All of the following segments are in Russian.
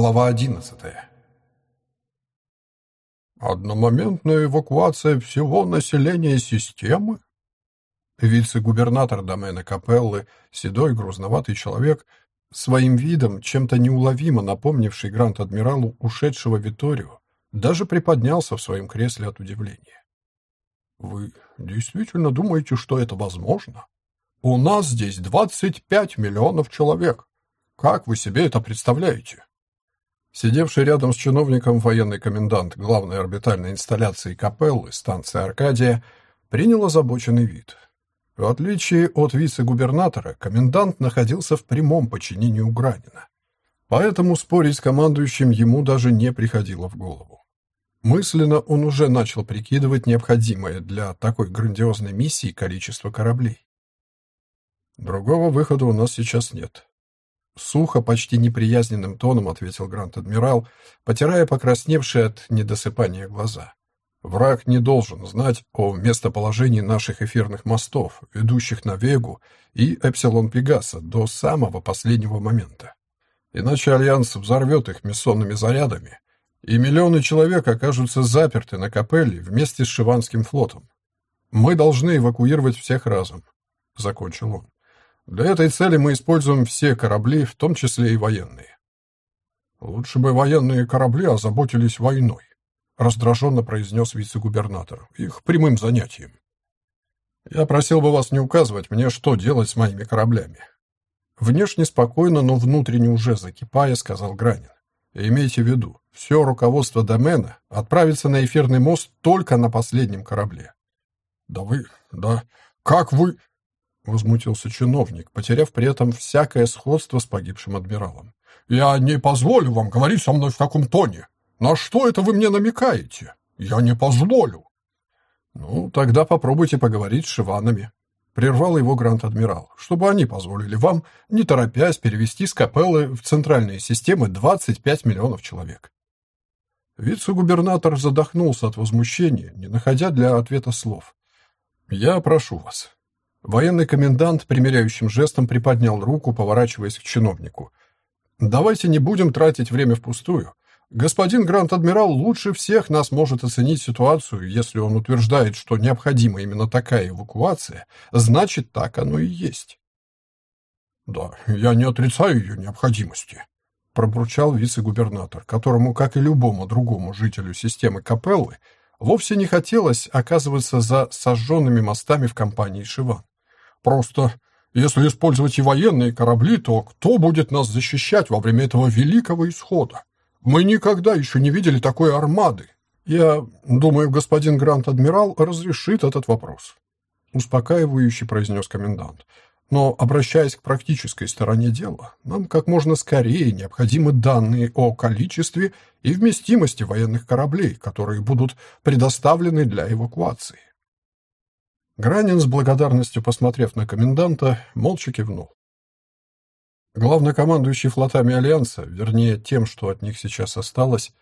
Глава одиннадцатая. Одномоментная эвакуация всего населения системы? Вице-губернатор домена Капеллы, седой грузноватый человек, своим видом, чем-то неуловимо напомнивший Гранд-адмиралу ушедшего Виторио, даже приподнялся в своем кресле от удивления. «Вы действительно думаете, что это возможно? У нас здесь 25 миллионов человек. Как вы себе это представляете?» Сидевший рядом с чиновником военный комендант главной орбитальной инсталляции Капеллы, станции Аркадия, принял озабоченный вид. В отличие от вице-губернатора, комендант находился в прямом подчинении у Гранина. Поэтому спорить с командующим ему даже не приходило в голову. Мысленно он уже начал прикидывать необходимое для такой грандиозной миссии количество кораблей. Другого выхода у нас сейчас нет, Сухо, почти неприязненным тоном ответил гранд-адмирал, потирая покрасневшие от недосыпания глаза. Враг не должен знать о местоположении наших эфирных мостов, ведущих на Вегу и Эпсилон Пегаса до самого последнего момента. Иначе Альянс взорвет их мезонными зарядами, и миллионы человек окажутся заперты на Капелле вместе с Шиванским флотом. Мы должны эвакуировать всех разом, — закончил он. Для этой цели мы используем все корабли, в том числе и военные. Лучше бы военные корабли озаботились войной, раздраженно произнес вице-губернатор, их прямым занятием. Я просил бы вас не указывать мне, что делать с моими кораблями. Внешне спокойно, но внутренне уже закипая, сказал Гранин. имейте в виду, все руководство домена отправится на эфирный мост только на последнем корабле. Да вы, да, как вы... — возмутился чиновник, потеряв при этом всякое сходство с погибшим адмиралом. «Я не позволю вам говорить со мной в таком тоне. На что это вы мне намекаете? Я не позволю». «Ну, тогда попробуйте поговорить с Шиванами», — прервал его Гранд-адмирал, «чтобы они позволили вам, не торопясь, перевести с Капеллы в центральные системы 25 миллионов человек». Вице-губернатор задохнулся от возмущения, не находя для ответа слов. «Я прошу вас, Военный комендант примиряющим жестом приподнял руку, поворачиваясь к чиновнику. «Давайте не будем тратить время впустую. Господин Грант-адмирал лучше всех нас может оценить ситуацию, если он утверждает, что необходима именно такая эвакуация, значит, так оно и есть». «Да, я не отрицаю ее необходимости», — пробурчал вице-губернатор, которому, как и любому другому жителю системы Капеллы, вовсе не хотелось оказываться за сожженными мостами в компании Шиван. Просто, если использовать и военные корабли, то кто будет нас защищать во время этого великого исхода? Мы никогда еще не видели такой армады. Я думаю, господин Грант-адмирал разрешит этот вопрос. Успокаивающе произнес комендант. Но, обращаясь к практической стороне дела, нам как можно скорее необходимы данные о количестве и вместимости военных кораблей, которые будут предоставлены для эвакуации. Гранин с благодарностью посмотрев на коменданта, молча кивнул. Главнокомандующий флотами Альянса, вернее, тем, что от них сейчас осталось,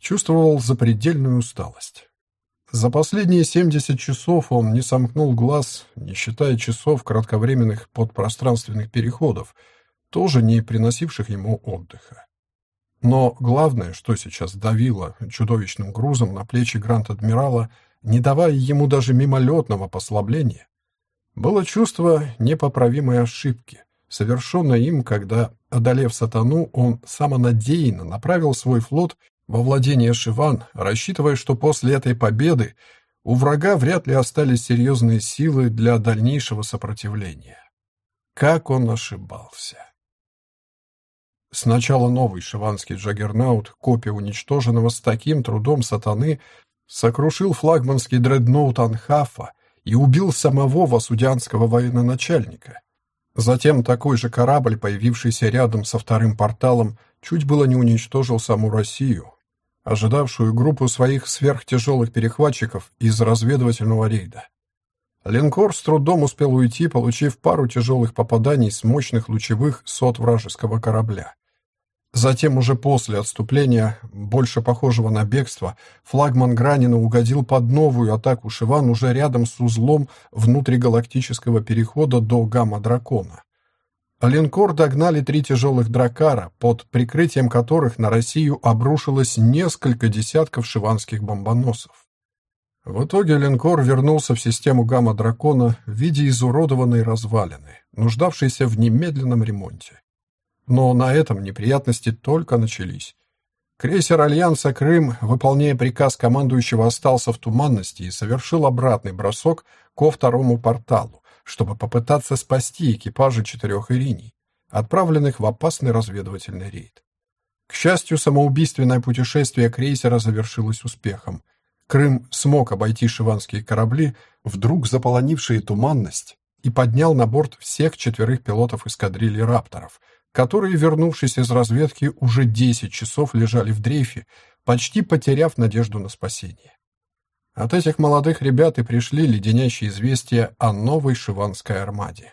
чувствовал запредельную усталость. За последние 70 часов он не сомкнул глаз, не считая часов кратковременных подпространственных переходов, тоже не приносивших ему отдыха. Но главное, что сейчас давило чудовищным грузом на плечи Гранд-адмирала — не давая ему даже мимолетного послабления, было чувство непоправимой ошибки, совершенной им, когда, одолев сатану, он самонадеянно направил свой флот во владение Шиван, рассчитывая, что после этой победы у врага вряд ли остались серьезные силы для дальнейшего сопротивления. Как он ошибался! Сначала новый шиванский джаггернаут, копия уничтоженного с таким трудом сатаны, сокрушил флагманский дредноут Анхафа и убил самого васудянского военачальника. Затем такой же корабль, появившийся рядом со вторым порталом, чуть было не уничтожил саму Россию, ожидавшую группу своих сверхтяжелых перехватчиков из разведывательного рейда. Линкор с трудом успел уйти, получив пару тяжелых попаданий с мощных лучевых сот вражеского корабля. Затем уже после отступления, больше похожего на бегство, флагман Гранина угодил под новую атаку Шиван уже рядом с узлом внутригалактического перехода до Гамма-Дракона. линкор догнали три тяжелых дракара, под прикрытием которых на Россию обрушилось несколько десятков шиванских бомбоносов. В итоге линкор вернулся в систему гамма-дракона в виде изуродованной развалины, нуждавшейся в немедленном ремонте. Но на этом неприятности только начались. Крейсер Альянса «Крым», выполняя приказ командующего, остался в туманности и совершил обратный бросок ко второму порталу, чтобы попытаться спасти экипажи четырех Ириней, отправленных в опасный разведывательный рейд. К счастью, самоубийственное путешествие крейсера завершилось успехом. Крым смог обойти шиванские корабли, вдруг заполонившие туманность, и поднял на борт всех четверых пилотов эскадрильи «Рапторов», которые, вернувшись из разведки, уже 10 часов лежали в дрейфе, почти потеряв надежду на спасение. От этих молодых ребят и пришли леденящие известия о новой шиванской армаде.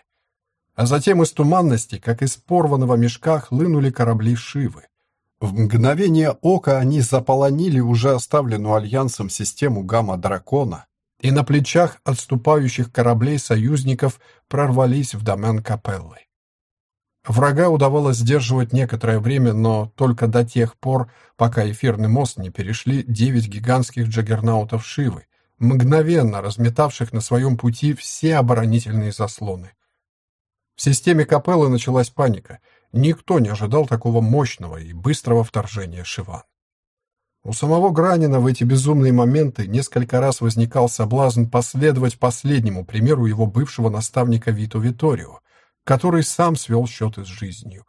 А затем из туманности, как из порванного мешка, хлынули корабли Шивы. В мгновение ока они заполонили уже оставленную Альянсом систему Гамма-Дракона, и на плечах отступающих кораблей союзников прорвались в домен Капеллы. Врага удавалось сдерживать некоторое время, но только до тех пор, пока эфирный мост не перешли девять гигантских джаггернаутов Шивы, мгновенно разметавших на своем пути все оборонительные заслоны. В системе Капеллы началась паника. Никто не ожидал такого мощного и быстрого вторжения Шиван. У самого Гранина в эти безумные моменты несколько раз возникал соблазн последовать последнему примеру его бывшего наставника Виту Виторио, который сам свел счеты с жизнью.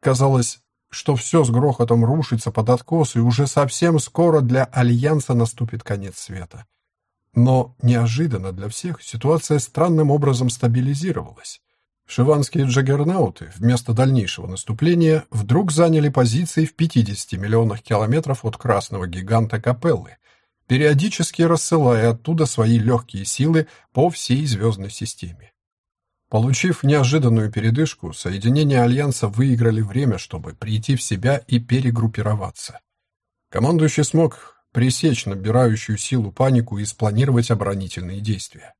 Казалось, что все с грохотом рушится под откос, и уже совсем скоро для Альянса наступит конец света. Но неожиданно для всех ситуация странным образом стабилизировалась. Шиванские джаггернауты вместо дальнейшего наступления вдруг заняли позиции в 50 миллионах километров от красного гиганта Капеллы, периодически рассылая оттуда свои легкие силы по всей звездной системе. Получив неожиданную передышку, соединения Альянса выиграли время, чтобы прийти в себя и перегруппироваться. Командующий смог пресечь набирающую силу панику и спланировать оборонительные действия.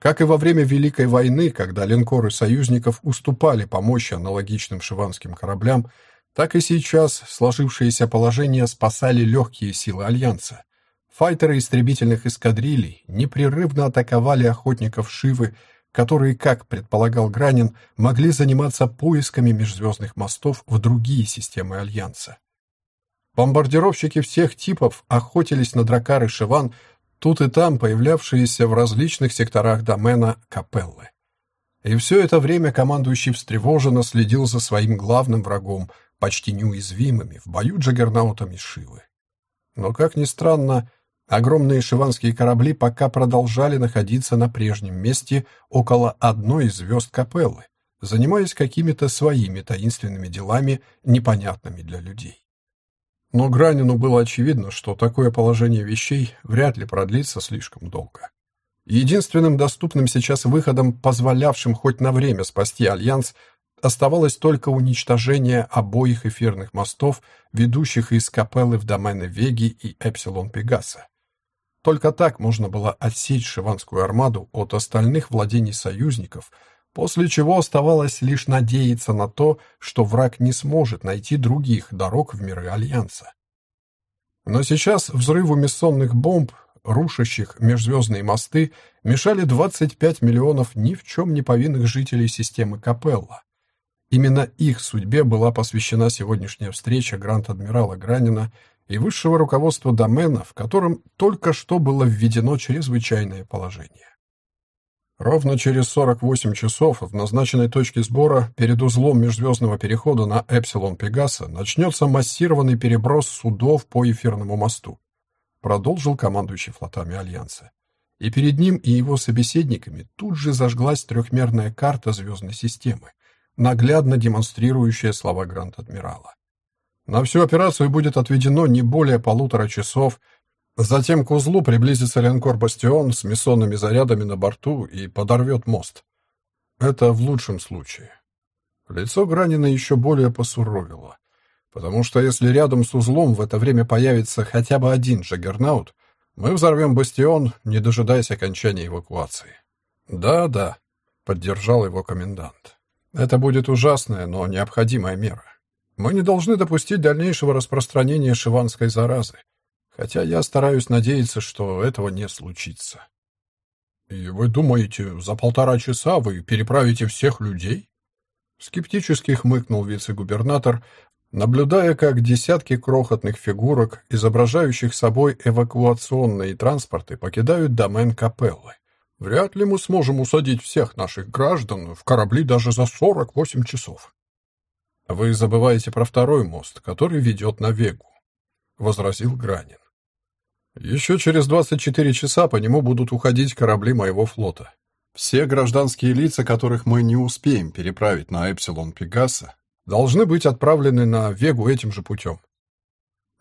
Как и во время Великой войны, когда линкоры союзников уступали по мощи аналогичным шиванским кораблям, так и сейчас сложившееся положение спасали легкие силы Альянса. Файтеры истребительных эскадрилей непрерывно атаковали охотников Шивы, которые, как предполагал Гранин, могли заниматься поисками межзвездных мостов в другие системы Альянса. Бомбардировщики всех типов охотились на дракары Шиван, тут и там появлявшиеся в различных секторах домена Капеллы. И все это время командующий встревоженно следил за своим главным врагом, почти неуязвимыми в бою джаггернаутами Шивы. Но, как ни странно, Огромные шиванские корабли пока продолжали находиться на прежнем месте около одной из звезд Капеллы, занимаясь какими-то своими таинственными делами, непонятными для людей. Но Гранину было очевидно, что такое положение вещей вряд ли продлится слишком долго. Единственным доступным сейчас выходом, позволявшим хоть на время спасти Альянс, оставалось только уничтожение обоих эфирных мостов, ведущих из Капеллы в домены Веги и Эпсилон Пегаса. Только так можно было отсечь Шиванскую армаду от остальных владений союзников, после чего оставалось лишь надеяться на то, что враг не сможет найти других дорог в миры Альянса. Но сейчас взрыву миссонных бомб, рушащих межзвездные мосты, мешали 25 миллионов ни в чем не повинных жителей системы Капелла. Именно их судьбе была посвящена сегодняшняя встреча Гранд-адмирала Гранина и высшего руководства домена, в котором только что было введено чрезвычайное положение. Ровно через 48 часов в назначенной точке сбора перед узлом межзвездного перехода на Эпсилон Пегаса начнется массированный переброс судов по эфирному мосту, продолжил командующий флотами Альянса. И перед ним и его собеседниками тут же зажглась трехмерная карта звездной системы, наглядно демонстрирующая слова Гранд-адмирала. На всю операцию будет отведено не более полутора часов. Затем к узлу приблизится линкор «Бастион» с миссонными зарядами на борту и подорвет мост. Это в лучшем случае. Лицо Гранина еще более посуровило. Потому что если рядом с узлом в это время появится хотя бы один джаггернаут, мы взорвем «Бастион», не дожидаясь окончания эвакуации. «Да, да», — поддержал его комендант. Это будет ужасная, но необходимая мера. Мы не должны допустить дальнейшего распространения шиванской заразы, хотя я стараюсь надеяться, что этого не случится. И вы думаете, за полтора часа вы переправите всех людей? Скептически хмыкнул вице-губернатор, наблюдая, как десятки крохотных фигурок, изображающих собой эвакуационные транспорты, покидают домен капеллы. Вряд ли мы сможем усадить всех наших граждан в корабли даже за 48 часов. Вы забываете про второй мост, который ведет на Вегу, возразил Гранин. Еще через 24 часа по нему будут уходить корабли моего флота. Все гражданские лица, которых мы не успеем переправить на Эпсилон Пегаса, должны быть отправлены на Вегу этим же путем.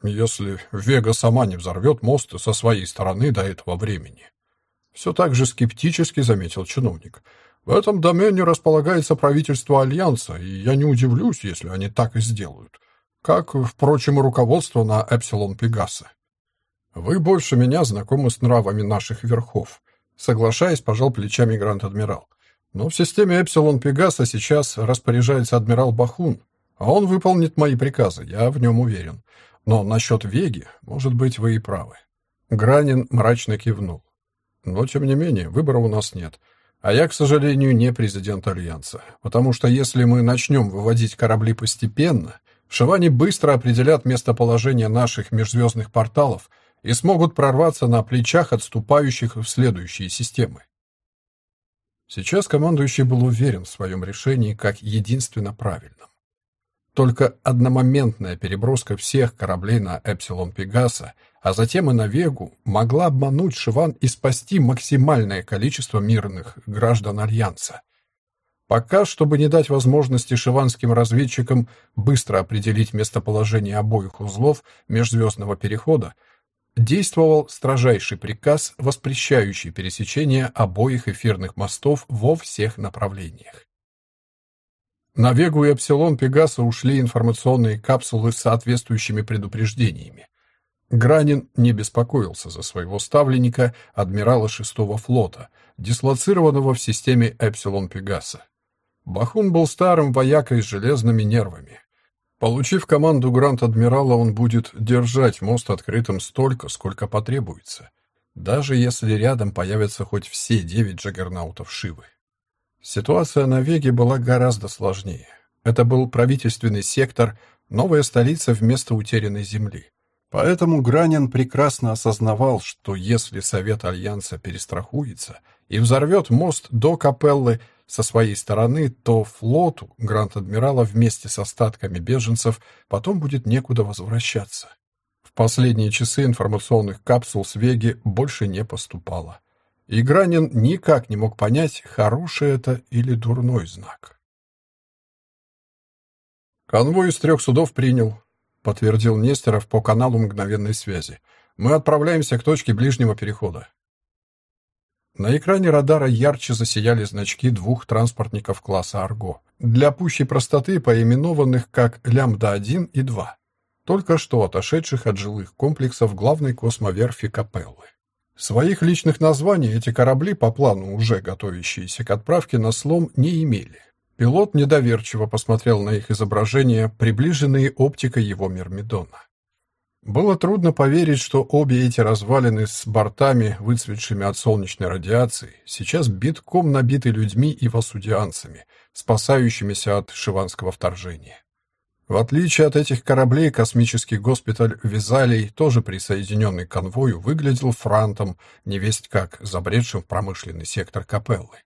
Если Вега сама не взорвет мост со своей стороны до этого времени. Все так же скептически заметил чиновник. В этом домене располагается правительство Альянса, и я не удивлюсь, если они так и сделают. Как, впрочем, и руководство на Эпсилон Пегаса. Вы больше меня знакомы с нравами наших верхов. Соглашаясь, пожал плечами Гранд-адмирал. Но в системе Эпсилон Пегаса сейчас распоряжается адмирал Бахун, а он выполнит мои приказы, я в нем уверен. Но насчет Веги, может быть, вы и правы. Гранин мрачно кивнул. Но, тем не менее, выбора у нас нет. А я, к сожалению, не президент Альянса, потому что если мы начнем выводить корабли постепенно, Шивани быстро определят местоположение наших межзвездных порталов — и смогут прорваться на плечах отступающих в следующие системы. Сейчас командующий был уверен в своем решении как единственно правильном. Только одномоментная переброска всех кораблей на Эпсилон Пегаса, а затем и на Вегу, могла обмануть Шиван и спасти максимальное количество мирных граждан Альянса. Пока, чтобы не дать возможности шиванским разведчикам быстро определить местоположение обоих узлов межзвездного перехода, действовал строжайший приказ, воспрещающий пересечение обоих эфирных мостов во всех направлениях. На Вегу и Эпсилон Пегаса ушли информационные капсулы с соответствующими предупреждениями. Гранин не беспокоился за своего ставленника, адмирала шестого флота, дислоцированного в системе Эпсилон Пегаса. Бахун был старым воякой с железными нервами. Получив команду Гранд-адмирала, он будет держать мост открытым столько, сколько потребуется, даже если рядом появятся хоть все девять джаггернаутов Шивы. Ситуация на Веге была гораздо сложнее. Это был правительственный сектор, новая столица вместо утерянной земли. Поэтому Гранин прекрасно осознавал, что если Совет Альянса перестрахуется и взорвет мост до Капеллы, со своей стороны, то флоту Гранд-Адмирала вместе с остатками беженцев потом будет некуда возвращаться. В последние часы информационных капсул с Веги больше не поступало. И Гранин никак не мог понять, хороший это или дурной знак. «Конвой из трех судов принял», — подтвердил Нестеров по каналу мгновенной связи. «Мы отправляемся к точке ближнего перехода. На экране радара ярче засияли значки двух транспортников класса «Арго», для пущей простоты поименованных как «Лямбда-1» и «2», только что отошедших от жилых комплексов главной космоверфи Капеллы. Своих личных названий эти корабли, по плану уже готовящиеся к отправке на слом, не имели. Пилот недоверчиво посмотрел на их изображения, приближенные оптикой его Мирмидона. Было трудно поверить, что обе эти развалины с бортами, выцветшими от солнечной радиации, сейчас битком набиты людьми и васудианцами, спасающимися от шиванского вторжения. В отличие от этих кораблей, космический госпиталь Визалий, тоже присоединенный к конвою, выглядел франтом, невесть как, забредшим в промышленный сектор Капеллы.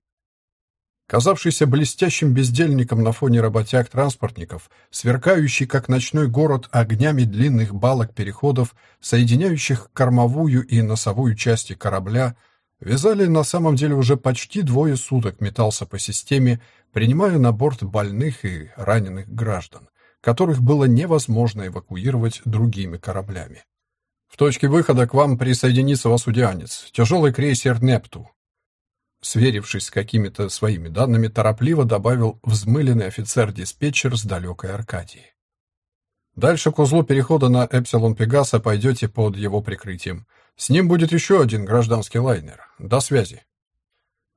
Казавшийся блестящим бездельником на фоне работяг-транспортников, сверкающий, как ночной город, огнями длинных балок-переходов, соединяющих кормовую и носовую части корабля, Вязали на самом деле уже почти двое суток метался по системе, принимая на борт больных и раненых граждан, которых было невозможно эвакуировать другими кораблями. В точке выхода к вам присоединится Васудианец, тяжелый крейсер «Непту», Сверившись с какими-то своими данными, торопливо добавил взмыленный офицер-диспетчер с далекой Аркадии. Дальше к узлу перехода на Эпсилон Пегаса пойдете под его прикрытием. С ним будет еще один гражданский лайнер. До связи.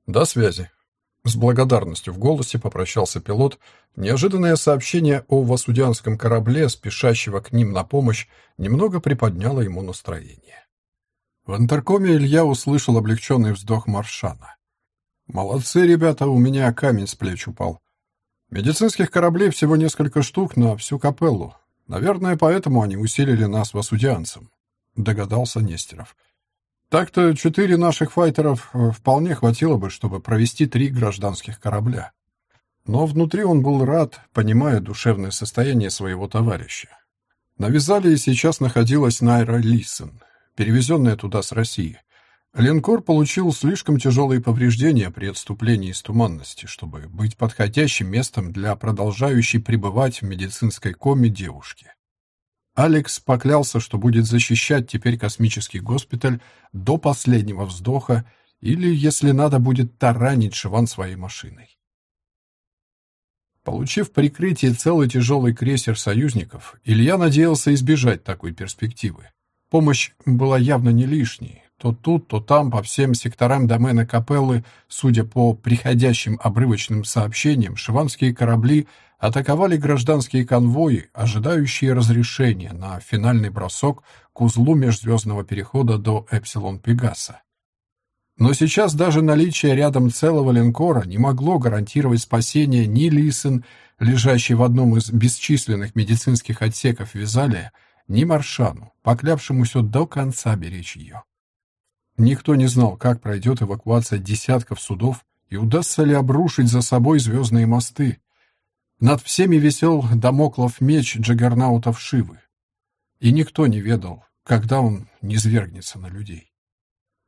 До связи. С благодарностью в голосе попрощался пилот. Неожиданное сообщение о васудианском корабле, спешащего к ним на помощь, немного приподняло ему настроение. В интеркоме Илья услышал облегченный вздох Маршана. «Молодцы, ребята, у меня камень с плеч упал. Медицинских кораблей всего несколько штук на всю капеллу. Наверное, поэтому они усилили нас васудианцем», — догадался Нестеров. Так-то четыре наших файтеров э, вполне хватило бы, чтобы провести три гражданских корабля. Но внутри он был рад, понимая душевное состояние своего товарища. На Визалии сейчас находилась Найра Лисен, перевезенная туда с России. Линкор получил слишком тяжелые повреждения при отступлении из туманности, чтобы быть подходящим местом для продолжающей пребывать в медицинской коме девушки. Алекс поклялся, что будет защищать теперь космический госпиталь до последнего вздоха или, если надо, будет таранить Шиван своей машиной. Получив прикрытие целый тяжелый крейсер союзников, Илья надеялся избежать такой перспективы. Помощь была явно не лишней. То тут, то там, по всем секторам домена Капеллы, судя по приходящим обрывочным сообщениям, шиванские корабли атаковали гражданские конвои, ожидающие разрешения на финальный бросок к узлу межзвездного перехода до Эпсилон-Пегаса. Но сейчас даже наличие рядом целого линкора не могло гарантировать спасение ни Лисен, лежащей в одном из бесчисленных медицинских отсеков Визалия, ни Маршану, поклявшемуся до конца беречь ее. Никто не знал, как пройдет эвакуация десятков судов и удастся ли обрушить за собой звездные мосты, над всеми висел домоклов меч джаггернаутов Шивы. И никто не ведал, когда он низвергнется на людей.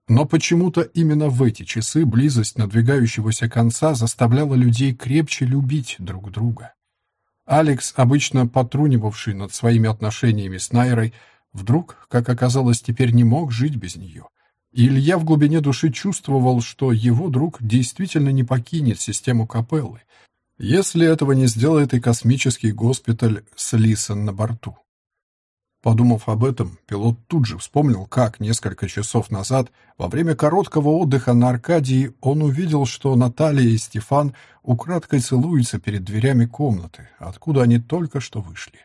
Но почему-то именно в эти часы близость надвигающегося конца заставляла людей крепче любить друг друга. Алекс, обычно потрунивавший над своими отношениями с Найрой, вдруг, как оказалось, теперь не мог жить без нее. И Илья в глубине души чувствовал, что его друг действительно не покинет систему капеллы, если этого не сделает и космический госпиталь с Лисон на борту. Подумав об этом, пилот тут же вспомнил, как несколько часов назад, во время короткого отдыха на Аркадии, он увидел, что Наталья и Стефан украдкой целуются перед дверями комнаты, откуда они только что вышли.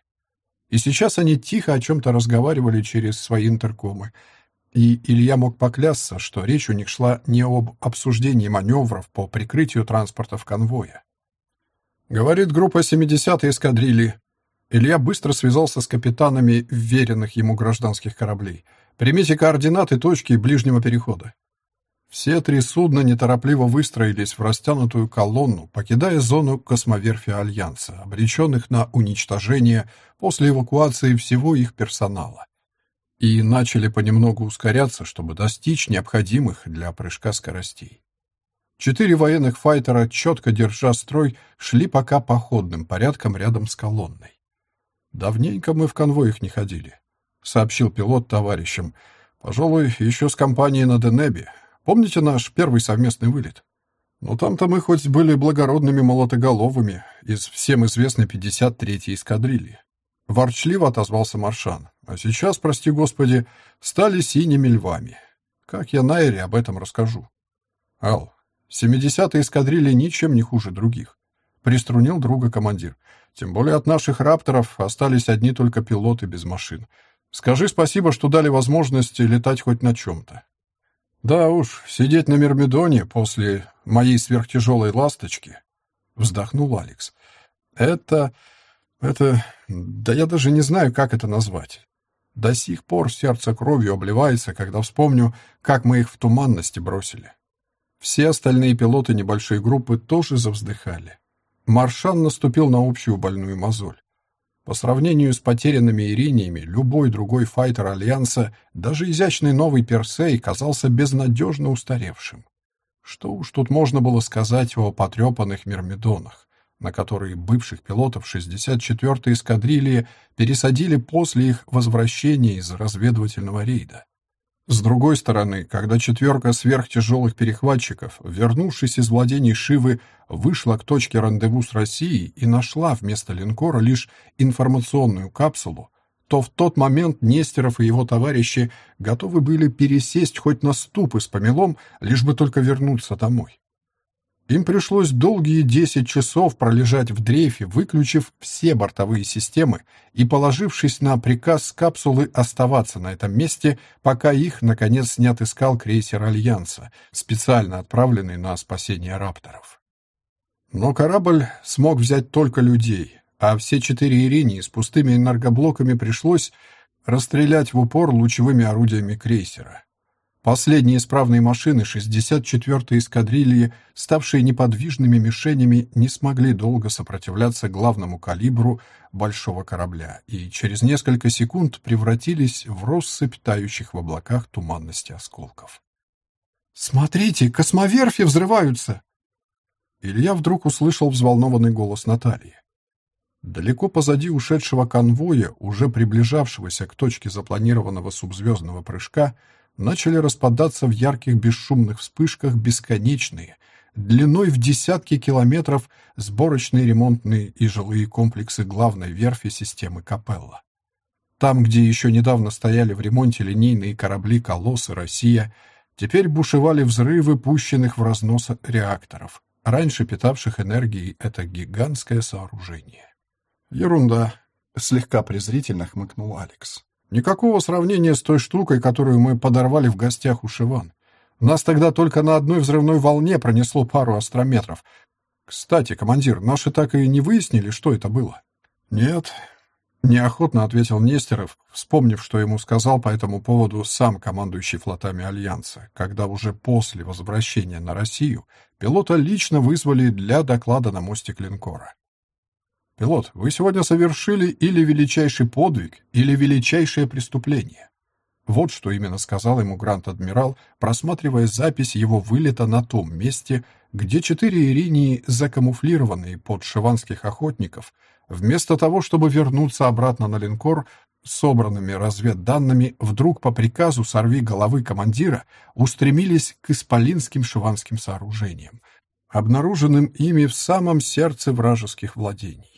И сейчас они тихо о чем-то разговаривали через свои интеркомы, и Илья мог поклясться, что речь у них шла не об обсуждении маневров по прикрытию транспортов конвоя. Говорит группа 70-й эскадрильи. Илья быстро связался с капитанами веренных ему гражданских кораблей. Примите координаты точки ближнего перехода. Все три судна неторопливо выстроились в растянутую колонну, покидая зону космоверфи Альянса, обреченных на уничтожение после эвакуации всего их персонала. И начали понемногу ускоряться, чтобы достичь необходимых для прыжка скоростей. Четыре военных файтера, четко держа строй, шли пока походным порядком рядом с колонной. «Давненько мы в конвоях не ходили», — сообщил пилот товарищам. «Пожалуй, еще с компанией на Денебе. Помните наш первый совместный вылет? Но там-то мы хоть были благородными молотоголовыми из всем известной 53-й эскадрильи». Ворчливо отозвался Маршан. «А сейчас, прости господи, стали синими львами. Как я Найре об этом расскажу?» «Ал, Семидесятые эскадрильи ничем не хуже других. Приструнил друга командир. Тем более от наших рапторов остались одни только пилоты без машин. Скажи спасибо, что дали возможность летать хоть на чем-то. Да уж, сидеть на Мирмидоне после моей сверхтяжелой ласточки, вздохнул Алекс. Это... это... да я даже не знаю, как это назвать. До сих пор сердце кровью обливается, когда вспомню, как мы их в туманности бросили. Все остальные пилоты небольшой группы тоже завздыхали. Маршан наступил на общую больную мозоль. По сравнению с потерянными Ириниями, любой другой файтер Альянса, даже изящный новый Персей, казался безнадежно устаревшим. Что уж тут можно было сказать о потрепанных Мирмидонах, на которые бывших пилотов 64-й эскадрильи пересадили после их возвращения из разведывательного рейда. С другой стороны, когда четверка сверхтяжелых перехватчиков, вернувшись из владений Шивы, вышла к точке рандеву с Россией и нашла вместо линкора лишь информационную капсулу, то в тот момент Нестеров и его товарищи готовы были пересесть хоть на ступы с помелом, лишь бы только вернуться домой. Им пришлось долгие 10 часов пролежать в дрейфе, выключив все бортовые системы и положившись на приказ капсулы оставаться на этом месте, пока их, наконец, не отыскал крейсер Альянса, специально отправленный на спасение рапторов. Но корабль смог взять только людей, а все четыре Иринии с пустыми энергоблоками пришлось расстрелять в упор лучевыми орудиями крейсера. Последние исправные машины 64-й эскадрильи, ставшие неподвижными мишенями, не смогли долго сопротивляться главному калибру большого корабля и через несколько секунд превратились в россыпь тающих в облаках туманности осколков. «Смотрите, космоверфи взрываются!» Илья вдруг услышал взволнованный голос Натальи. Далеко позади ушедшего конвоя, уже приближавшегося к точке запланированного субзвездного прыжка, начали распадаться в ярких бесшумных вспышках бесконечные, длиной в десятки километров сборочные ремонтные и жилые комплексы главной верфи системы Капелла. Там, где еще недавно стояли в ремонте линейные корабли «Колосс» и «Россия», теперь бушевали взрывы пущенных в разнос реакторов, раньше питавших энергией это гигантское сооружение. «Ерунда», — слегка презрительно хмыкнул Алекс. Никакого сравнения с той штукой, которую мы подорвали в гостях у Шиван. Нас тогда только на одной взрывной волне пронесло пару астрометров. Кстати, командир, наши так и не выяснили, что это было. Нет, неохотно ответил Нестеров, вспомнив, что ему сказал по этому поводу сам командующий флотами Альянса, когда уже после возвращения на Россию пилота лично вызвали для доклада на мостик линкора. «Пилот, вы сегодня совершили или величайший подвиг, или величайшее преступление». Вот что именно сказал ему Грант-адмирал, просматривая запись его вылета на том месте, где четыре Иринии, закамуфлированные под шиванских охотников, вместо того, чтобы вернуться обратно на линкор, собранными разведданными, вдруг по приказу сорви головы командира устремились к исполинским шиванским сооружениям, обнаруженным ими в самом сердце вражеских владений.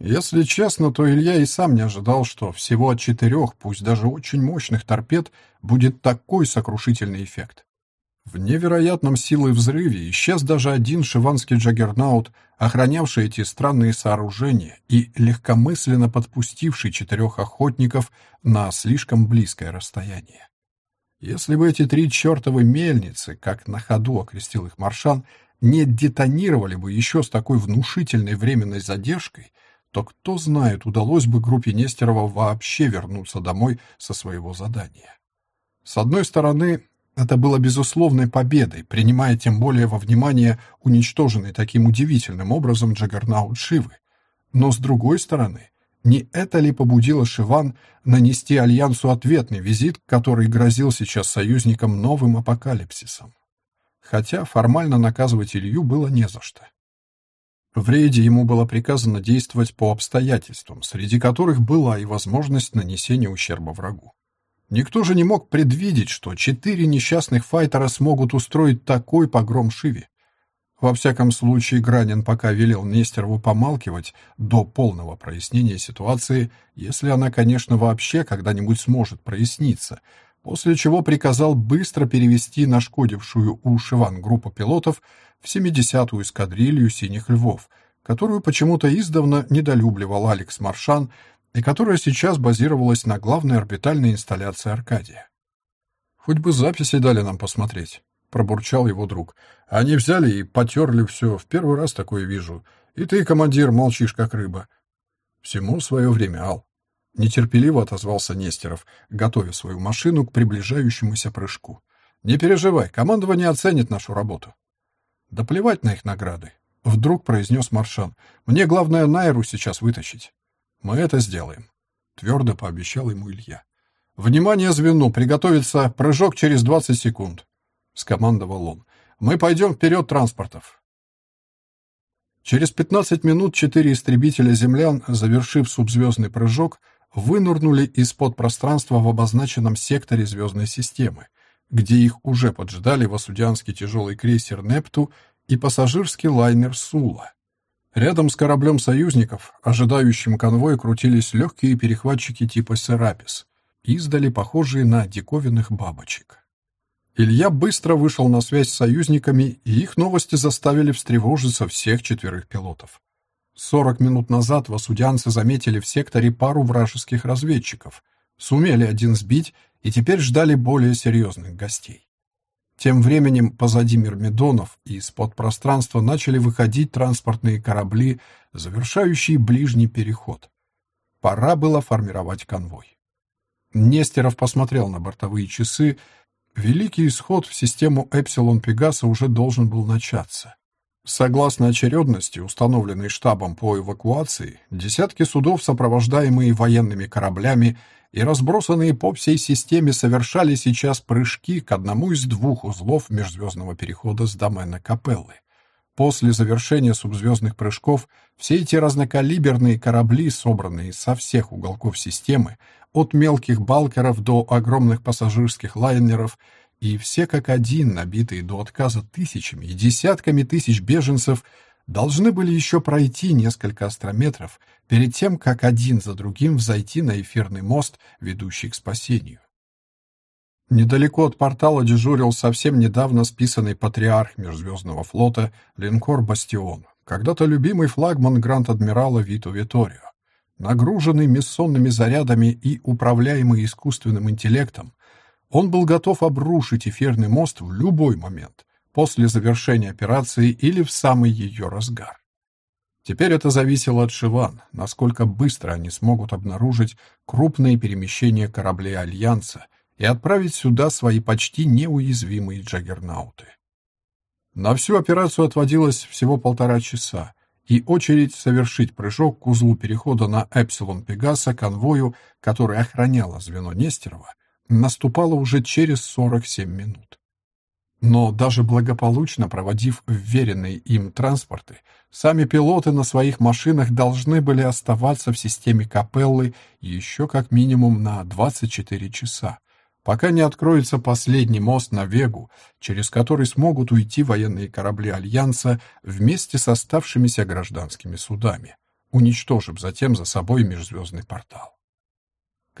Если честно, то Илья и сам не ожидал, что всего от четырех, пусть даже очень мощных торпед, будет такой сокрушительный эффект. В невероятном силой взрыве исчез даже один шиванский джаггернаут, охранявший эти странные сооружения и легкомысленно подпустивший четырех охотников на слишком близкое расстояние. Если бы эти три чертовы мельницы, как на ходу окрестил их Маршан, не детонировали бы еще с такой внушительной временной задержкой, то кто знает, удалось бы группе Нестерова вообще вернуться домой со своего задания. С одной стороны, это было безусловной победой, принимая тем более во внимание уничтоженный таким удивительным образом Джаггернаут Шивы. Но с другой стороны, не это ли побудило Шиван нанести Альянсу ответный визит, который грозил сейчас союзникам новым апокалипсисом? Хотя формально наказывать Илью было не за что. В рейде ему было приказано действовать по обстоятельствам, среди которых была и возможность нанесения ущерба врагу. Никто же не мог предвидеть, что четыре несчастных файтера смогут устроить такой погром Шиве. Во всяком случае, Гранин пока велел Нестерову помалкивать до полного прояснения ситуации, если она, конечно, вообще когда-нибудь сможет проясниться, после чего приказал быстро перевести нашкодившую у Шиван группу пилотов в 70-ю эскадрилью «Синих львов», которую почему-то издавна недолюбливал Алекс Маршан и которая сейчас базировалась на главной орбитальной инсталляции «Аркадия». «Хоть бы записи дали нам посмотреть», — пробурчал его друг. «Они взяли и потерли все. В первый раз такое вижу. И ты, командир, молчишь, как рыба». «Всему свое время, Ал», — нетерпеливо отозвался Нестеров, готовя свою машину к приближающемуся прыжку. «Не переживай, командование оценит нашу работу». Да плевать на их награды, вдруг произнес Маршан. Мне главное Найру сейчас вытащить. Мы это сделаем, твердо пообещал ему Илья. Внимание, звено, приготовиться, прыжок через 20 секунд, скомандовал он. Мы пойдем вперед транспортов. Через 15 минут четыре истребителя землян, завершив субзвездный прыжок, вынырнули из-под пространства в обозначенном секторе звездной системы — где их уже поджидали васудианский тяжелый крейсер «Непту» и пассажирский лайнер «Сула». Рядом с кораблем союзников, ожидающим конвой, крутились легкие перехватчики типа «Серапис», издали похожие на диковинных бабочек. Илья быстро вышел на связь с союзниками, и их новости заставили встревожиться всех четверых пилотов. Сорок минут назад васудянцы заметили в секторе пару вражеских разведчиков, сумели один сбить и теперь ждали более серьезных гостей. Тем временем позади Мирмидонов из-под пространства начали выходить транспортные корабли, завершающие ближний переход. Пора было формировать конвой. Нестеров посмотрел на бортовые часы. Великий исход в систему Эпсилон Пегаса уже должен был начаться. Согласно очередности, установленной штабом по эвакуации, десятки судов, сопровождаемые военными кораблями и разбросанные по всей системе, совершали сейчас прыжки к одному из двух узлов межзвездного перехода с домена Капеллы. После завершения субзвездных прыжков все эти разнокалиберные корабли, собранные со всех уголков системы, от мелких балкеров до огромных пассажирских лайнеров, и все как один, набитые до отказа тысячами и десятками тысяч беженцев, должны были еще пройти несколько астрометров перед тем, как один за другим взойти на эфирный мост, ведущий к спасению. Недалеко от портала дежурил совсем недавно списанный патриарх Межзвездного флота линкор «Бастион», когда-то любимый флагман Гранд-Адмирала Вито Виторио. Нагруженный миссонными зарядами и управляемый искусственным интеллектом, он был готов обрушить эфирный мост в любой момент, после завершения операции или в самый ее разгар. Теперь это зависело от Шиван, насколько быстро они смогут обнаружить крупные перемещения кораблей Альянса и отправить сюда свои почти неуязвимые джаггернауты. На всю операцию отводилось всего полтора часа, и очередь совершить прыжок к узлу перехода на Эпсилон Пегаса конвою, который охраняло звено Нестерова, наступала уже через 47 минут. Но даже благополучно проводив вверенные им транспорты, сами пилоты на своих машинах должны были оставаться в системе капеллы еще как минимум на 24 часа, пока не откроется последний мост на Вегу, через который смогут уйти военные корабли Альянса вместе с оставшимися гражданскими судами, уничтожив затем за собой межзвездный портал.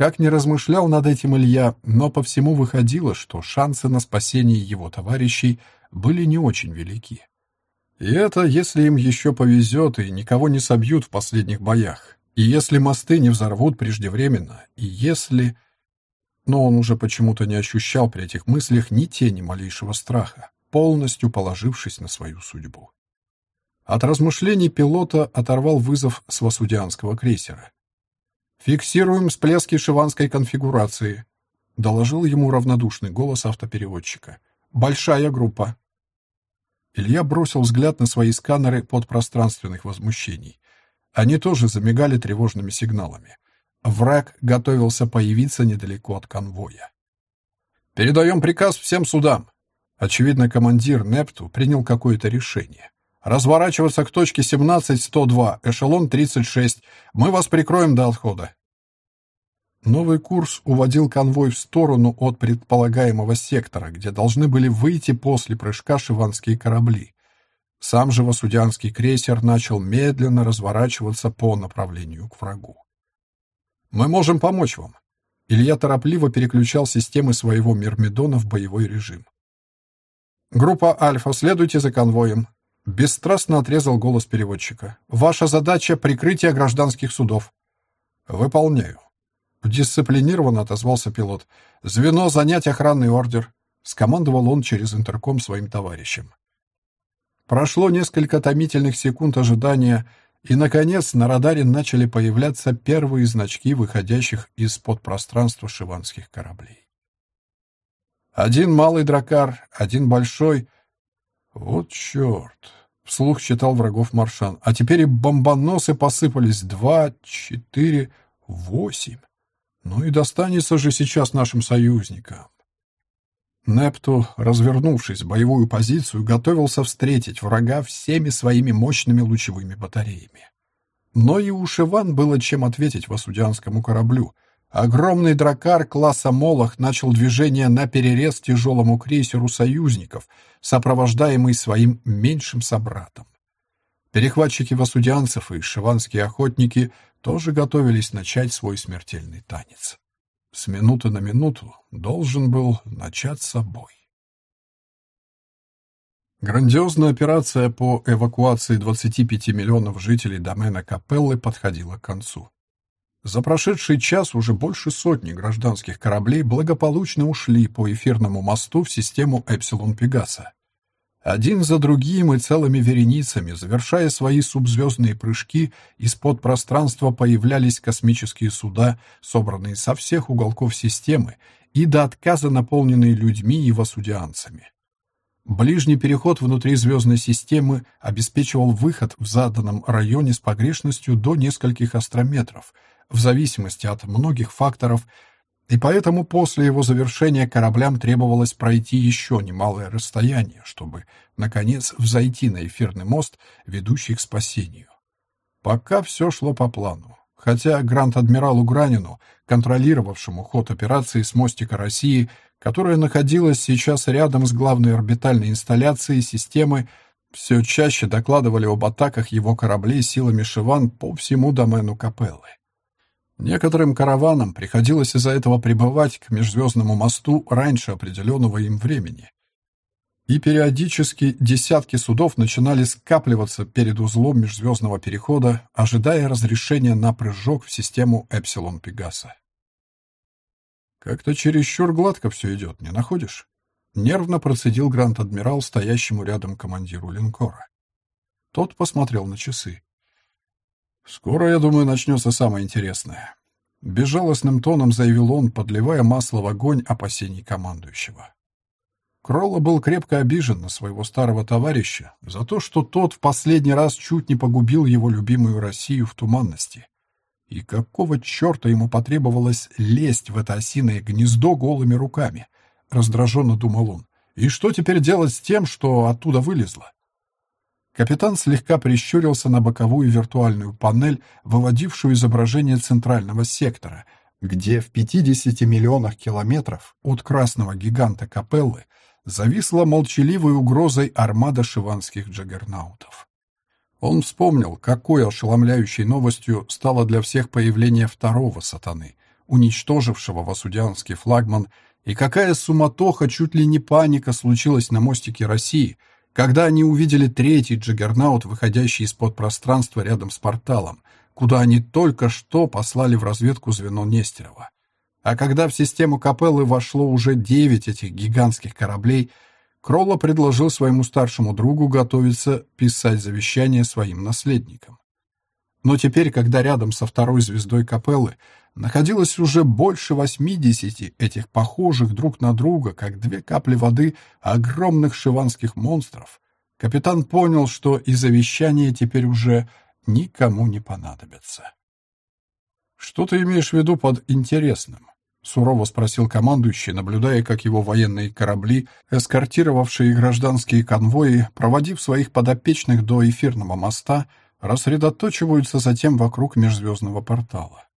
Как ни размышлял над этим Илья, но по всему выходило, что шансы на спасение его товарищей были не очень велики. И это если им еще повезет и никого не собьют в последних боях, и если мосты не взорвут преждевременно, и если но он уже почему-то не ощущал при этих мыслях ни тени малейшего страха, полностью положившись на свою судьбу. От размышлений пилота оторвал вызов с васудианского крейсера. «Фиксируем всплески шиванской конфигурации», — доложил ему равнодушный голос автопереводчика. «Большая группа». Илья бросил взгляд на свои сканеры подпространственных возмущений. Они тоже замигали тревожными сигналами. Враг готовился появиться недалеко от конвоя. «Передаем приказ всем судам!» Очевидно, командир Непту принял какое-то решение. «Разворачиваться к точке 17-102, эшелон 36. Мы вас прикроем до отхода». Новый курс уводил конвой в сторону от предполагаемого сектора, где должны были выйти после прыжка шиванские корабли. Сам же Васудянский крейсер начал медленно разворачиваться по направлению к врагу. Мы можем помочь вам. Илья торопливо переключал системы своего Мирмидона в боевой режим. Группа Альфа, следуйте за конвоем. Бесстрастно отрезал голос переводчика. Ваша задача — прикрытие гражданских судов. Выполняю. Дисциплинированно отозвался пилот. Звено занять охранный ордер. Скомандовал он через интерком своим товарищам. Прошло несколько томительных секунд ожидания, и, наконец, на радаре начали появляться первые значки выходящих из-под пространства шиванских кораблей. Один малый дракар, один большой. Вот черт! Вслух считал врагов Маршан. А теперь и бомбоносы посыпались. Два, четыре, восемь. Ну и достанется же сейчас нашим союзникам. Непту, развернувшись в боевую позицию, готовился встретить врага всеми своими мощными лучевыми батареями. Но и у Шиван было чем ответить васудианскому кораблю. Огромный дракар класса Молох начал движение на перерез тяжелому крейсеру союзников, сопровождаемый своим меньшим собратом. Перехватчики васудианцев и шиванские охотники тоже готовились начать свой смертельный танец. С минуты на минуту должен был начаться бой. Грандиозная операция по эвакуации 25 миллионов жителей домена Капеллы подходила к концу. За прошедший час уже больше сотни гражданских кораблей благополучно ушли по эфирному мосту в систему Эпсилон Пегаса. Один за другим и целыми вереницами, завершая свои субзвездные прыжки, из-под пространства появлялись космические суда, собранные со всех уголков системы и до отказа наполненные людьми и васудианцами. Ближний переход внутри звездной системы обеспечивал выход в заданном районе с погрешностью до нескольких астрометров, в зависимости от многих факторов, и поэтому после его завершения кораблям требовалось пройти еще немалое расстояние, чтобы, наконец, взойти на эфирный мост, ведущий к спасению. Пока все шло по плану. Хотя Гранд-адмиралу Гранину, контролировавшему ход операции с мостика России, которая находилась сейчас рядом с главной орбитальной инсталляцией системы, все чаще докладывали об атаках его кораблей силами Шиван по всему домену Капеллы. Некоторым караванам приходилось из-за этого прибывать к межзвездному мосту раньше определенного им времени. И периодически десятки судов начинали скапливаться перед узлом межзвездного перехода, ожидая разрешения на прыжок в систему Эпсилон Пегаса. «Как-то чересчур гладко все идет, не находишь?» Нервно процедил Гранд-адмирал стоящему рядом командиру линкора. Тот посмотрел на часы. «Скоро, я думаю, начнется самое интересное», — безжалостным тоном заявил он, подливая масло в огонь опасений командующего. Кролло был крепко обижен на своего старого товарища за то, что тот в последний раз чуть не погубил его любимую Россию в туманности. И какого черта ему потребовалось лезть в это осиное гнездо голыми руками? Раздраженно думал он. И что теперь делать с тем, что оттуда вылезло? Капитан слегка прищурился на боковую виртуальную панель, выводившую изображение центрального сектора, где в 50 миллионах километров от красного гиганта Капеллы зависла молчаливой угрозой армада шиванских джаггернаутов. Он вспомнил, какой ошеломляющей новостью стало для всех появление второго сатаны, уничтожившего васудианский флагман, и какая суматоха, чуть ли не паника случилась на мостике России, когда они увидели третий джаггернаут, выходящий из-под пространства рядом с порталом, куда они только что послали в разведку звено Нестерова. А когда в систему капеллы вошло уже девять этих гигантских кораблей – Кролло предложил своему старшему другу готовиться писать завещание своим наследникам. Но теперь, когда рядом со второй звездой капеллы находилось уже больше 80 этих похожих друг на друга, как две капли воды, огромных шиванских монстров, капитан понял, что и завещание теперь уже никому не понадобится. «Что ты имеешь в виду под интересным?» — сурово спросил командующий, наблюдая, как его военные корабли, эскортировавшие гражданские конвои, проводив своих подопечных до эфирного моста, рассредоточиваются затем вокруг межзвездного портала.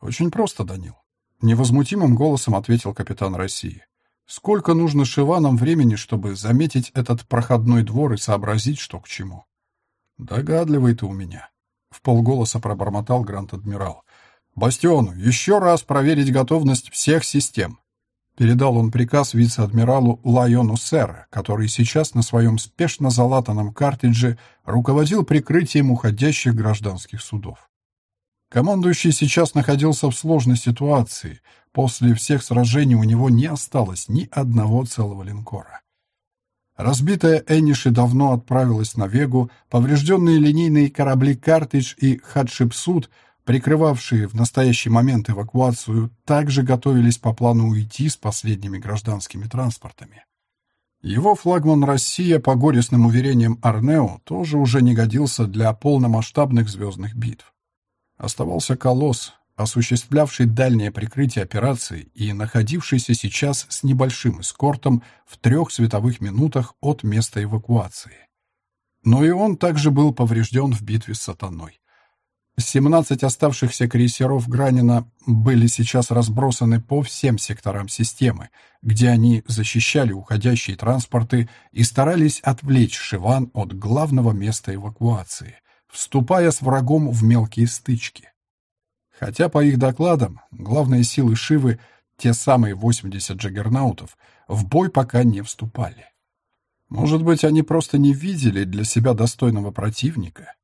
«Очень просто, Данил», — невозмутимым голосом ответил капитан России. «Сколько нужно Шиванам времени, чтобы заметить этот проходной двор и сообразить, что к чему?» «Догадливый ты у меня», — в полголоса пробормотал Грант-адмирал. «Бастиону, еще раз проверить готовность всех систем». Передал он приказ вице-адмиралу Лайону Сера, который сейчас на своем спешно залатанном картридже руководил прикрытием уходящих гражданских судов. Командующий сейчас находился в сложной ситуации. После всех сражений у него не осталось ни одного целого линкора. Разбитая Эниши давно отправилась на Вегу, поврежденные линейные корабли «Картридж» и «Хадшипсут» прикрывавшие в настоящий момент эвакуацию, также готовились по плану уйти с последними гражданскими транспортами. Его флагман «Россия», по горестным уверениям Арнео, тоже уже не годился для полномасштабных звездных битв. Оставался «Колосс», осуществлявший дальнее прикрытие операции и находившийся сейчас с небольшим эскортом в трех световых минутах от места эвакуации. Но и он также был поврежден в битве с сатаной. 17 оставшихся крейсеров Гранина были сейчас разбросаны по всем секторам системы, где они защищали уходящие транспорты и старались отвлечь Шиван от главного места эвакуации, вступая с врагом в мелкие стычки. Хотя, по их докладам, главные силы Шивы, те самые 80 джаггернаутов, в бой пока не вступали. Может быть, они просто не видели для себя достойного противника?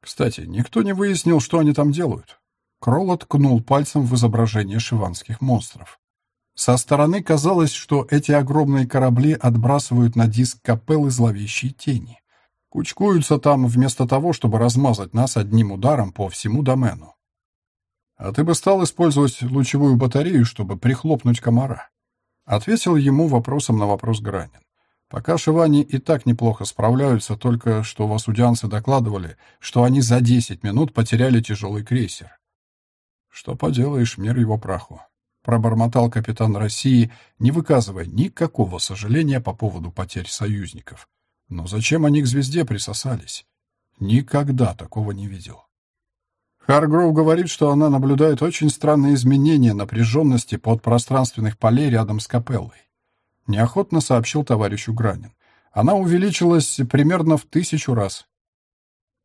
Кстати, никто не выяснил, что они там делают. Кролл ткнул пальцем в изображение шиванских монстров. Со стороны казалось, что эти огромные корабли отбрасывают на диск капеллы зловещие тени. Кучкуются там вместо того, чтобы размазать нас одним ударом по всему домену. А ты бы стал использовать лучевую батарею, чтобы прихлопнуть комара? Ответил ему вопросом на вопрос Гранин. Пока шивани и так неплохо справляются, только что васудянцы докладывали, что они за 10 минут потеряли тяжелый крейсер. Что поделаешь, мир его праху. Пробормотал капитан России, не выказывая никакого сожаления по поводу потерь союзников. Но зачем они к звезде присосались? Никогда такого не видел. Харгроу говорит, что она наблюдает очень странные изменения напряженности подпространственных полей рядом с капеллой. Неохотно сообщил товарищу Гранин. Она увеличилась примерно в тысячу раз.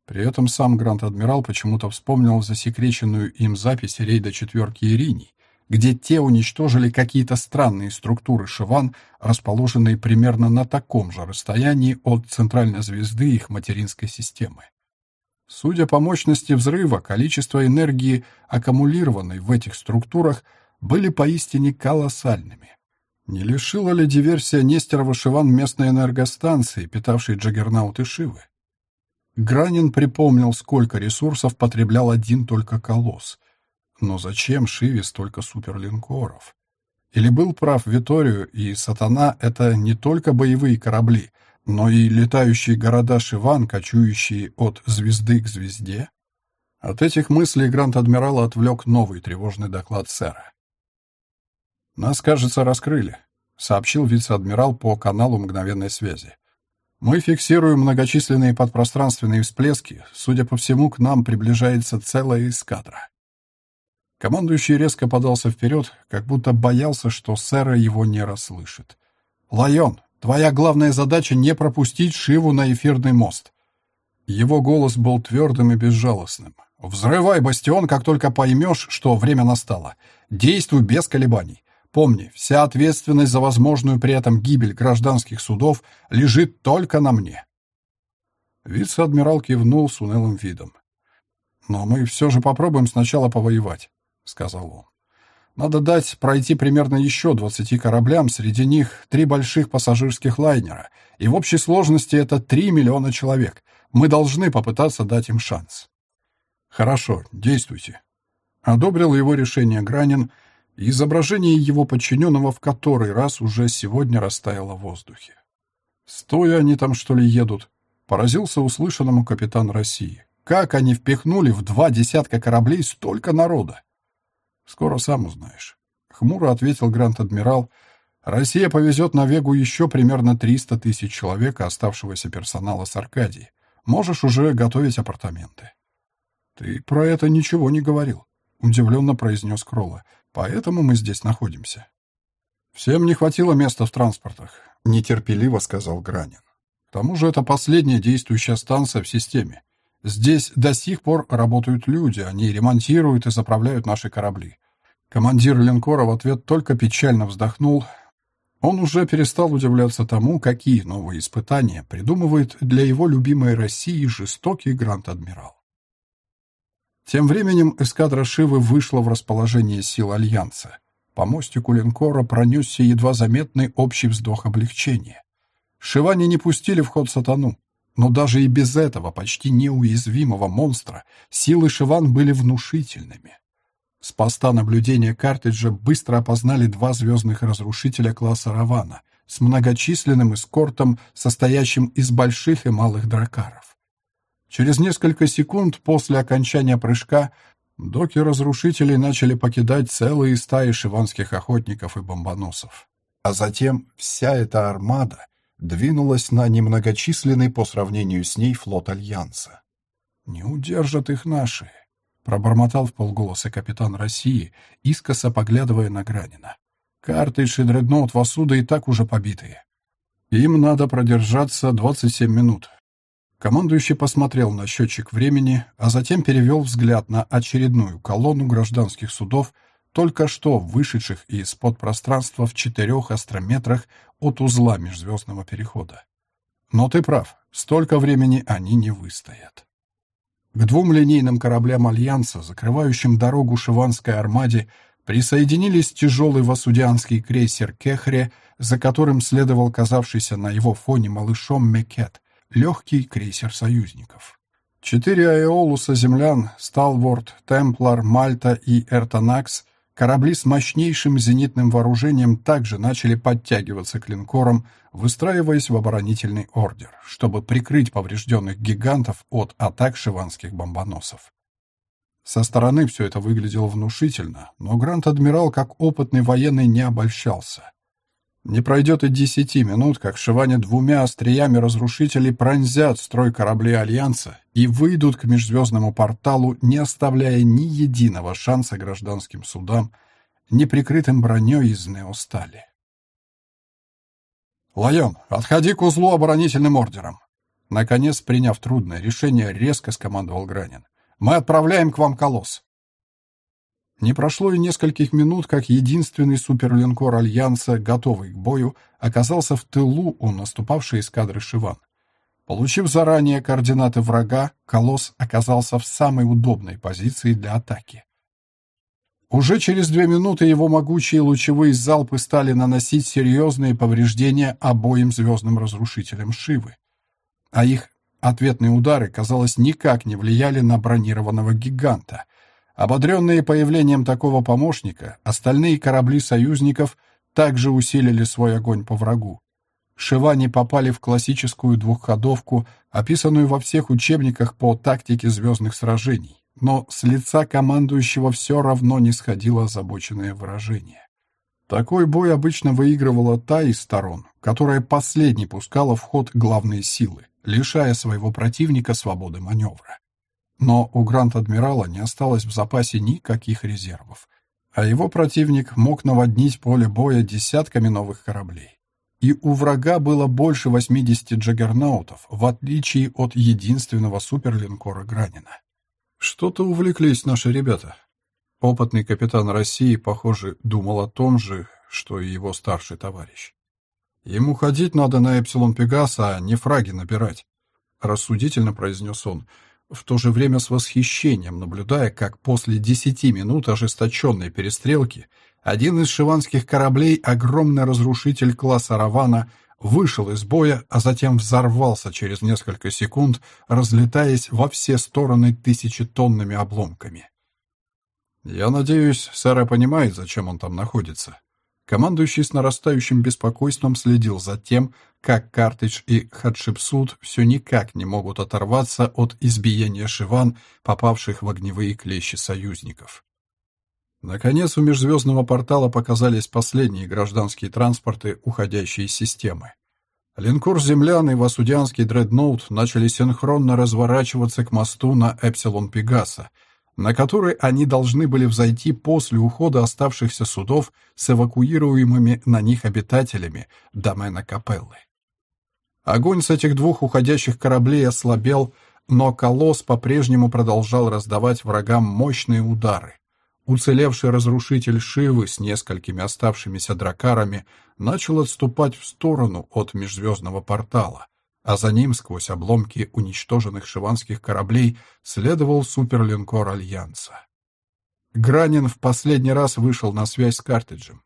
При этом сам Гранд-адмирал почему-то вспомнил засекреченную им запись рейда четверки Ириней, где те уничтожили какие-то странные структуры Шиван, расположенные примерно на таком же расстоянии от центральной звезды их материнской системы. Судя по мощности взрыва, количество энергии, аккумулированной в этих структурах, были поистине колоссальными. Не лишила ли диверсия Нестерова-Шиван местной энергостанции, питавшей Джаггернаут и Шивы? Гранин припомнил, сколько ресурсов потреблял один только колосс. Но зачем Шиве столько суперлинкоров? Или был прав Виторию, и Сатана — это не только боевые корабли, но и летающие города Шиван, кочующие от звезды к звезде? От этих мыслей Гранд-Адмирала отвлек новый тревожный доклад сэра. «Нас, кажется, раскрыли», — сообщил вице-адмирал по каналу мгновенной связи. Мы фиксируем многочисленные подпространственные всплески. Судя по всему, к нам приближается целая эскадра. Командующий резко подался вперед, как будто боялся, что сэра его не расслышит. «Лайон, твоя главная задача — не пропустить Шиву на эфирный мост». Его голос был твердым и безжалостным. «Взрывай бастион, как только поймешь, что время настало. Действуй без колебаний. Помни, вся ответственность за возможную при этом гибель гражданских судов лежит только на мне. Вице-адмирал кивнул с унылым видом. «Но мы все же попробуем сначала повоевать», — сказал он. «Надо дать пройти примерно еще двадцати кораблям, среди них три больших пассажирских лайнера, и в общей сложности это три миллиона человек. Мы должны попытаться дать им шанс». «Хорошо, действуйте», — одобрил его решение Гранин, — изображение его подчиненного в который раз уже сегодня растаяло в воздухе. «Стоя они там, что ли, едут?» — поразился услышанному капитан России. «Как они впихнули в два десятка кораблей столько народа?» «Скоро сам узнаешь», — хмуро ответил Гранд-адмирал. «Россия повезет на Вегу еще примерно 300 тысяч человек оставшегося персонала с Аркадии. Можешь уже готовить апартаменты». «Ты про это ничего не говорил», — удивленно произнес Кролла. Поэтому мы здесь находимся. Всем не хватило места в транспортах, нетерпеливо сказал Гранин. К тому же это последняя действующая станция в системе. Здесь до сих пор работают люди, они ремонтируют и заправляют наши корабли. Командир линкора в ответ только печально вздохнул. Он уже перестал удивляться тому, какие новые испытания придумывает для его любимой России жестокий грант-адмирал. Тем временем эскадра Шивы вышла в расположение сил Альянса. По мостику линкора пронесся едва заметный общий вздох облегчения. Шиване не пустили в ход сатану, но даже и без этого почти неуязвимого монстра силы Шиван были внушительными. С поста наблюдения картриджа быстро опознали два звездных разрушителя класса Равана с многочисленным эскортом, состоящим из больших и малых дракаров. Через несколько секунд после окончания прыжка доки разрушителей начали покидать целые стаи шиванских охотников и бомбоносов. А затем вся эта армада двинулась на немногочисленный по сравнению с ней флот Альянса. «Не удержат их наши», — пробормотал в полголоса капитан России, искоса поглядывая на Гранина. «Картридж и дредноут Васуда и так уже побитые. Им надо продержаться 27 минут, Командующий посмотрел на счетчик времени, а затем перевел взгляд на очередную колонну гражданских судов, только что вышедших из-под пространства в четырех астрометрах от узла межзвездного перехода. Но ты прав, столько времени они не выстоят. К двум линейным кораблям Альянса, закрывающим дорогу Шиванской армаде, присоединились тяжелый васудианский крейсер «Кехре», за которым следовал казавшийся на его фоне малышом Мекет, легкий крейсер союзников. Четыре аэолуса землян «Сталворд», «Темплар», «Мальта» и «Эртанакс» корабли с мощнейшим зенитным вооружением также начали подтягиваться к линкорам, выстраиваясь в оборонительный ордер, чтобы прикрыть поврежденных гигантов от атак шиванских бомбоносов. Со стороны все это выглядело внушительно, но Грант-адмирал, как опытный военный, не обольщался. Не пройдет и десяти минут, как Шиване двумя остриями разрушителей пронзят строй кораблей Альянса и выйдут к межзвездному порталу, не оставляя ни единого шанса гражданским судам, неприкрытым броней из неостали. «Лайон, отходи к узлу оборонительным ордером!» Наконец, приняв трудное решение, резко скомандовал Гранин. «Мы отправляем к вам колосс!» Не прошло и нескольких минут, как единственный суперлинкор Альянса, готовый к бою, оказался в тылу у наступавшей эскадры Шиван. Получив заранее координаты врага, Колосс оказался в самой удобной позиции для атаки. Уже через две минуты его могучие лучевые залпы стали наносить серьезные повреждения обоим звездным разрушителям Шивы. А их ответные удары, казалось, никак не влияли на бронированного гиганта — Ободренные появлением такого помощника, остальные корабли союзников также усилили свой огонь по врагу. Шивани попали в классическую двухходовку, описанную во всех учебниках по тактике звездных сражений, но с лица командующего все равно не сходило озабоченное выражение. Такой бой обычно выигрывала та из сторон, которая последней пускала в ход главные силы, лишая своего противника свободы маневра. Но у Гранд-Адмирала не осталось в запасе никаких резервов, а его противник мог наводнить поле боя десятками новых кораблей. И у врага было больше 80 джаггернаутов, в отличие от единственного суперлинкора Гранина. Что-то увлеклись наши ребята. Опытный капитан России, похоже, думал о том же, что и его старший товарищ. Ему ходить надо на Эпсилон Пегаса, а не фраги набирать, рассудительно произнес он в то же время с восхищением наблюдая, как после десяти минут ожесточенной перестрелки один из шиванских кораблей, огромный разрушитель класса «Равана», вышел из боя, а затем взорвался через несколько секунд, разлетаясь во все стороны тысячетонными обломками. «Я надеюсь, Сара понимает, зачем он там находится», Командующий с нарастающим беспокойством следил за тем, как Картидж и Хатшепсут все никак не могут оторваться от избиения шиван, попавших в огневые клещи союзников. Наконец, у межзвездного портала показались последние гражданские транспорты, уходящие из системы. Линкор «Землян» и Васудианский дредноут начали синхронно разворачиваться к мосту на Эпсилон Пегаса — на который они должны были взойти после ухода оставшихся судов с эвакуируемыми на них обитателями домена Капеллы. Огонь с этих двух уходящих кораблей ослабел, но Колосс по-прежнему продолжал раздавать врагам мощные удары. Уцелевший разрушитель Шивы с несколькими оставшимися дракарами начал отступать в сторону от межзвездного портала, а за ним сквозь обломки уничтоженных шиванских кораблей следовал суперлинкор Альянса. Гранин в последний раз вышел на связь с картриджем.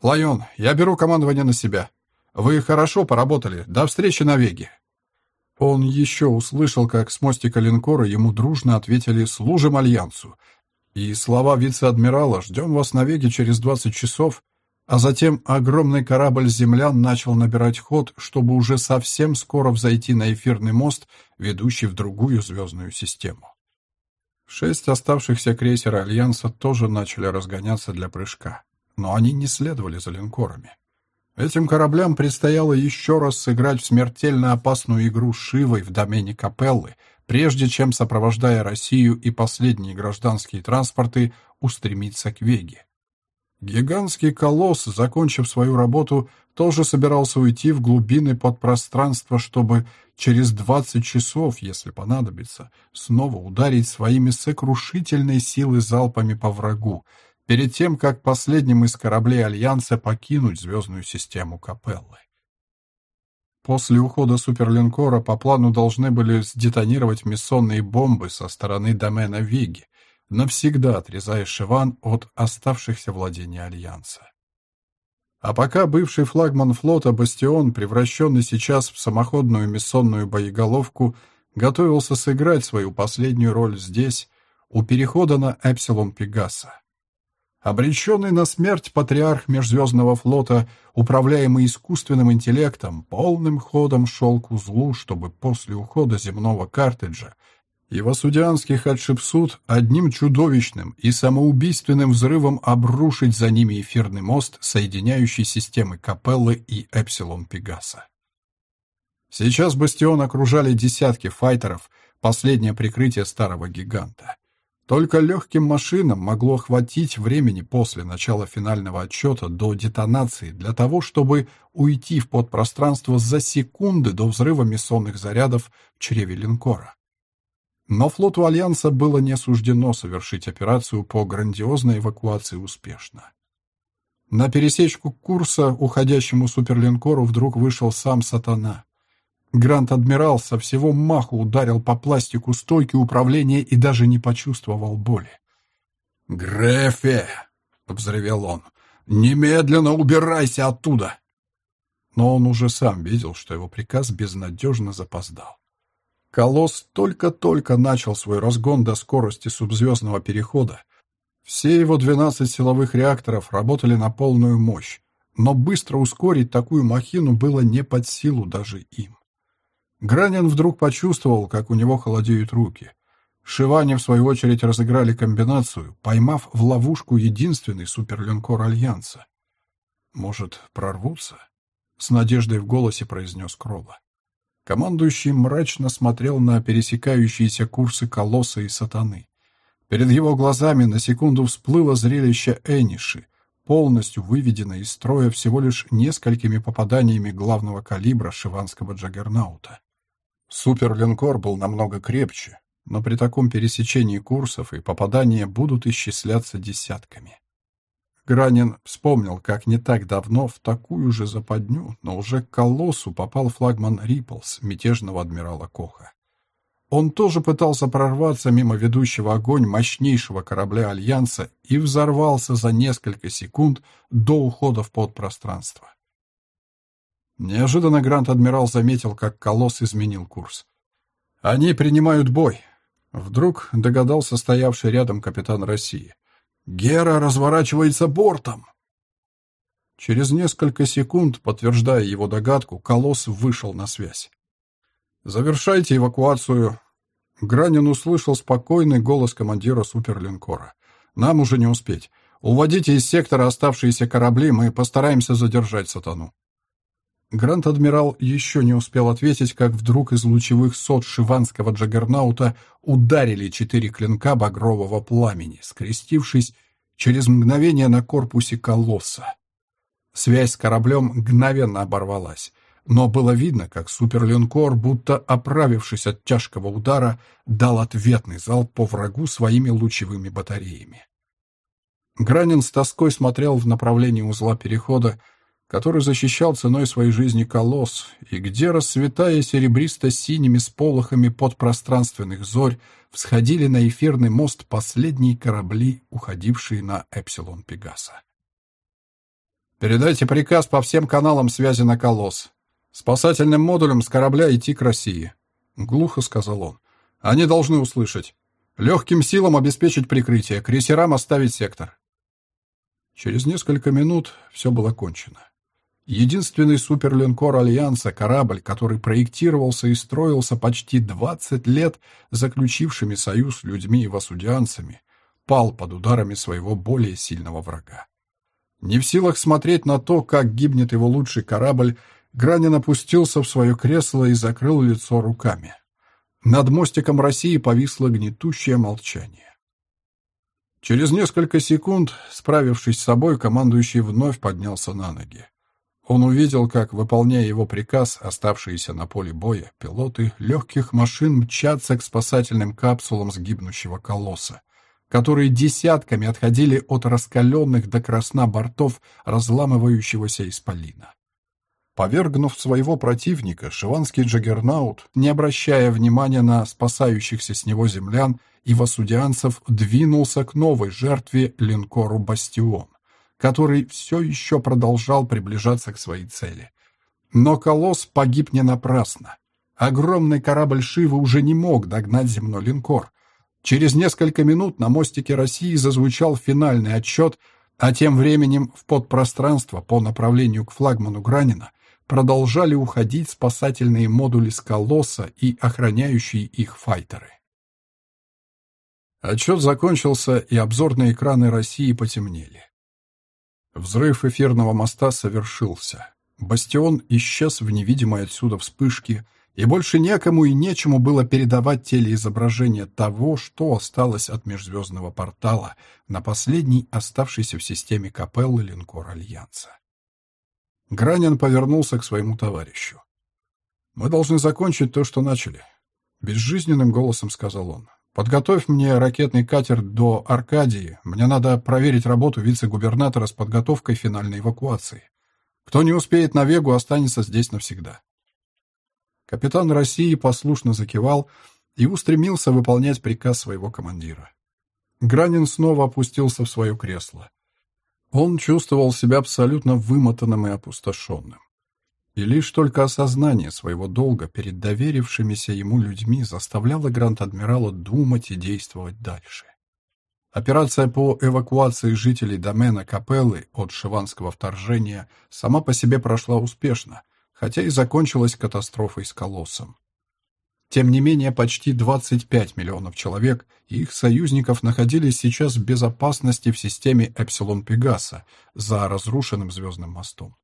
«Лайон, я беру командование на себя. Вы хорошо поработали. До встречи на Веге». Он еще услышал, как с мостика линкора ему дружно ответили «Служим Альянсу». И слова вице-адмирала «Ждем вас на Веге через двадцать часов» А затем огромный корабль землян начал набирать ход, чтобы уже совсем скоро взойти на эфирный мост, ведущий в другую звездную систему. Шесть оставшихся крейсера Альянса тоже начали разгоняться для прыжка, но они не следовали за линкорами. Этим кораблям предстояло еще раз сыграть в смертельно опасную игру Шивой в домене Капеллы, прежде чем, сопровождая Россию и последние гражданские транспорты, устремиться к Веге. Гигантский колосс, закончив свою работу, тоже собирался уйти в глубины подпространства, чтобы через двадцать часов, если понадобится, снова ударить своими сокрушительной силой залпами по врагу, перед тем, как последним из кораблей Альянса покинуть звездную систему Капеллы. После ухода суперлинкора по плану должны были сдетонировать миссонные бомбы со стороны домена Виги, навсегда отрезая Шиван от оставшихся владений Альянса. А пока бывший флагман флота «Бастион», превращенный сейчас в самоходную миссонную боеголовку, готовился сыграть свою последнюю роль здесь, у перехода на Эпсилон Пегаса. Обреченный на смерть патриарх Межзвездного флота, управляемый искусственным интеллектом, полным ходом шел к узлу, чтобы после ухода земного картриджа его судианский Хатшепсут одним чудовищным и самоубийственным взрывом обрушить за ними эфирный мост, соединяющий системы Капеллы и Эпсилон Пегаса. Сейчас бастион окружали десятки файтеров, последнее прикрытие старого гиганта. Только легким машинам могло хватить времени после начала финального отчета до детонации для того, чтобы уйти в подпространство за секунды до взрыва миссонных зарядов в чреве линкора. Но флоту Альянса было не суждено совершить операцию по грандиозной эвакуации успешно. На пересечку курса уходящему суперлинкору вдруг вышел сам Сатана. Гранд-адмирал со всего маху ударил по пластику стойки управления и даже не почувствовал боли. «Грефе!» — взревел он. «Немедленно убирайся оттуда!» Но он уже сам видел, что его приказ безнадежно запоздал. Колосс только-только начал свой разгон до скорости субзвездного перехода. Все его 12 силовых реакторов работали на полную мощь, но быстро ускорить такую махину было не под силу даже им. Гранин вдруг почувствовал, как у него холодеют руки. Шиване, в свою очередь, разыграли комбинацию, поймав в ловушку единственный суперлинкор Альянса. «Может, прорвутся?» — с надеждой в голосе произнес Кролла. Командующий мрачно смотрел на пересекающиеся курсы колосса и сатаны. Перед его глазами на секунду всплыло зрелище Эниши, полностью выведенное из строя всего лишь несколькими попаданиями главного калибра шиванского джаггернаута. Суперлинкор был намного крепче, но при таком пересечении курсов и попадания будут исчисляться десятками. Гранин вспомнил, как не так давно в такую же западню, но уже к колоссу попал флагман Риплс, мятежного адмирала Коха. Он тоже пытался прорваться мимо ведущего огонь мощнейшего корабля Альянса и взорвался за несколько секунд до ухода в подпространство. Неожиданно Грант-адмирал заметил, как колосс изменил курс. «Они принимают бой», — вдруг догадался стоявший рядом капитан России. Гера разворачивается бортом. Через несколько секунд, подтверждая его догадку, Колосс вышел на связь. «Завершайте эвакуацию». Гранин услышал спокойный голос командира суперлинкора. «Нам уже не успеть. Уводите из сектора оставшиеся корабли, мы постараемся задержать сатану». Гранд-адмирал еще не успел ответить, как вдруг из лучевых сот шиванского джаггернаута ударили четыре клинка багрового пламени, скрестившись через мгновение на корпусе колосса. Связь с кораблем мгновенно оборвалась, но было видно, как суперлинкор, будто оправившись от тяжкого удара, дал ответный залп по врагу своими лучевыми батареями. Гранин с тоской смотрел в направлении узла перехода, который защищал ценой своей жизни колосс, и где, расцветая серебристо-синими сполохами подпространственных зорь, всходили на эфирный мост последние корабли, уходившие на Эпсилон Пегаса. «Передайте приказ по всем каналам связи на колосс. Спасательным модулем с корабля идти к России», — глухо сказал он. «Они должны услышать. Легким силам обеспечить прикрытие, крейсерам оставить сектор». Через несколько минут все было кончено. Единственный суперлинкор Альянса, корабль, который проектировался и строился почти 20 лет заключившими союз людьми и васудианцами, пал под ударами своего более сильного врага. Не в силах смотреть на то, как гибнет его лучший корабль, Гранин опустился в свое кресло и закрыл лицо руками. Над мостиком России повисло гнетущее молчание. Через несколько секунд, справившись с собой, командующий вновь поднялся на ноги. Он увидел, как, выполняя его приказ, оставшиеся на поле боя, пилоты легких машин мчатся к спасательным капсулам с гибнущего колосса, которые десятками отходили от раскаленных до красна бортов разламывающегося исполина. Повергнув своего противника, шиванский джаггернаут, не обращая внимания на спасающихся с него землян и васудианцев, двинулся к новой жертве линкору «Бастион», который все еще продолжал приближаться к своей цели. Но колосс погиб не напрасно. Огромный корабль Шивы уже не мог догнать земной линкор. Через несколько минут на мостике России зазвучал финальный отчет, а тем временем в подпространство по направлению к флагману Гранина продолжали уходить спасательные модули с колосса и охраняющие их файтеры. Отчет закончился, и обзорные экраны России потемнели. Взрыв эфирного моста совершился. Бастион исчез в невидимой отсюда вспышке, и больше некому и нечему было передавать телеизображение того, что осталось от межзвездного портала на последней оставшейся в системе капеллы линкор Альянса. Гранин повернулся к своему товарищу. «Мы должны закончить то, что начали», — безжизненным голосом сказал он. «Подготовь мне ракетный катер до Аркадии. Мне надо проверить работу вице-губернатора с подготовкой финальной эвакуации. Кто не успеет на Вегу, останется здесь навсегда». Капитан России послушно закивал и устремился выполнять приказ своего командира. Гранин снова опустился в свое кресло. Он чувствовал себя абсолютно вымотанным и опустошенным. И лишь только осознание своего долга перед доверившимися ему людьми заставляло Гранд-Адмирала думать и действовать дальше. Операция по эвакуации жителей домена Капеллы от шиванского вторжения сама по себе прошла успешно, хотя и закончилась катастрофой с колоссом. Тем не менее, почти 25 миллионов человек и их союзников находились сейчас в безопасности в системе Эпсилон Пегаса за разрушенным звездным мостом.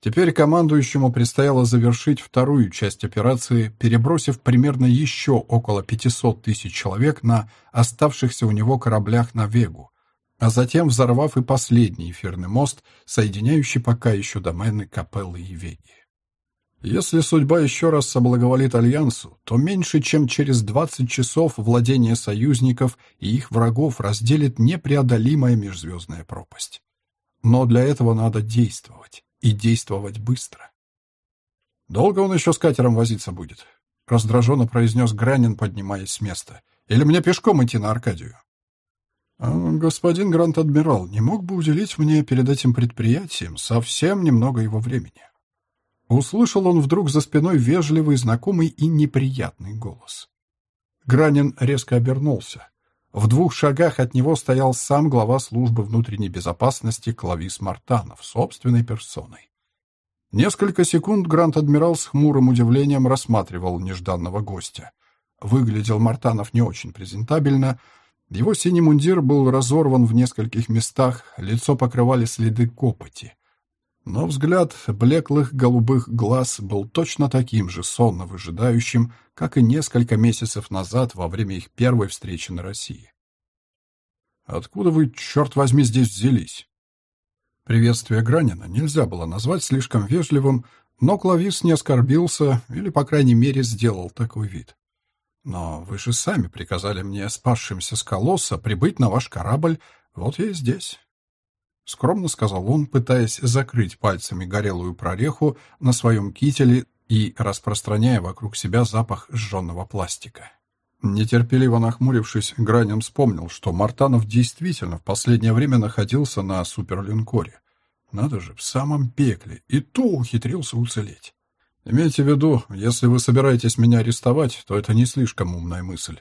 Теперь командующему предстояло завершить вторую часть операции, перебросив примерно еще около 500 тысяч человек на оставшихся у него кораблях на Вегу, а затем взорвав и последний эфирный мост, соединяющий пока еще домены Капеллы и Веги. Если судьба еще раз соблаговолит Альянсу, то меньше чем через 20 часов владение союзников и их врагов разделит непреодолимая межзвездная пропасть. Но для этого надо действовать, и действовать быстро. «Долго он еще с катером возиться будет?» — раздраженно произнес Гранин, поднимаясь с места. «Или мне пешком идти на Аркадию?» «А, «Господин Грант-адмирал, не мог бы уделить мне перед этим предприятием совсем немного его времени?» Услышал он вдруг за спиной вежливый, знакомый и неприятный голос. Гранин резко обернулся. В двух шагах от него стоял сам глава службы внутренней безопасности Клавис Мартанов, собственной персоной. Несколько секунд Грант-адмирал с хмурым удивлением рассматривал нежданного гостя. Выглядел Мартанов не очень презентабельно. Его синий мундир был разорван в нескольких местах, лицо покрывали следы копоти. Но взгляд блеклых голубых глаз был точно таким же сонно выжидающим, как и несколько месяцев назад во время их первой встречи на России. «Откуда вы, черт возьми, здесь взялись?» Приветствие Гранина нельзя было назвать слишком вежливым, но Клавис не оскорбился или, по крайней мере, сделал такой вид. «Но вы же сами приказали мне, спасшимся с колосса, прибыть на ваш корабль, вот я и здесь». — скромно сказал он, пытаясь закрыть пальцами горелую прореху на своем кителе и распространяя вокруг себя запах сжженного пластика. Нетерпеливо нахмурившись, Гранем вспомнил, что Мартанов действительно в последнее время находился на суперлинкоре. Надо же, в самом пекле, и то ухитрился уцелеть. Имейте в виду, если вы собираетесь меня арестовать, то это не слишком умная мысль.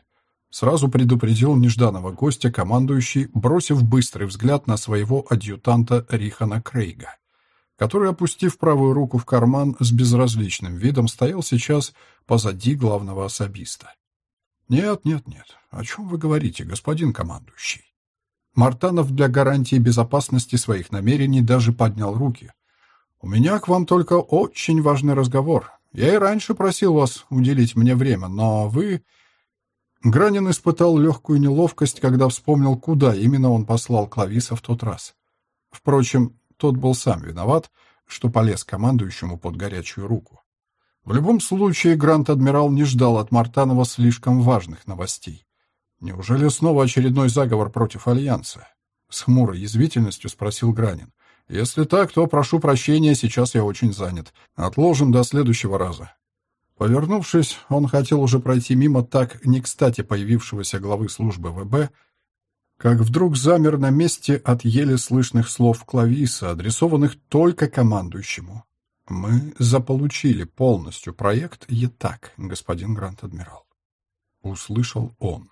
Сразу предупредил нежданного гостя командующий, бросив быстрый взгляд на своего адъютанта Рихана Крейга, который, опустив правую руку в карман, с безразличным видом стоял сейчас позади главного особиста. «Нет, нет, нет. О чем вы говорите, господин командующий?» Мартанов для гарантии безопасности своих намерений даже поднял руки. «У меня к вам только очень важный разговор. Я и раньше просил вас уделить мне время, но вы Гранин испытал легкую неловкость, когда вспомнил, куда именно он послал Клависа в тот раз. Впрочем, тот был сам виноват, что полез командующему под горячую руку. В любом случае, Грант-адмирал не ждал от Мартанова слишком важных новостей. Неужели снова очередной заговор против Альянса? С хмурой язвительностью спросил Гранин. Если так, то прошу прощения, сейчас я очень занят. Отложим до следующего раза. Повернувшись, он хотел уже пройти мимо так не кстати появившегося главы службы ВБ, как вдруг замер на месте от еле слышных слов Клависа, адресованных только командующему. «Мы заполучили полностью проект ЕТАК, господин Грант-адмирал», — услышал он.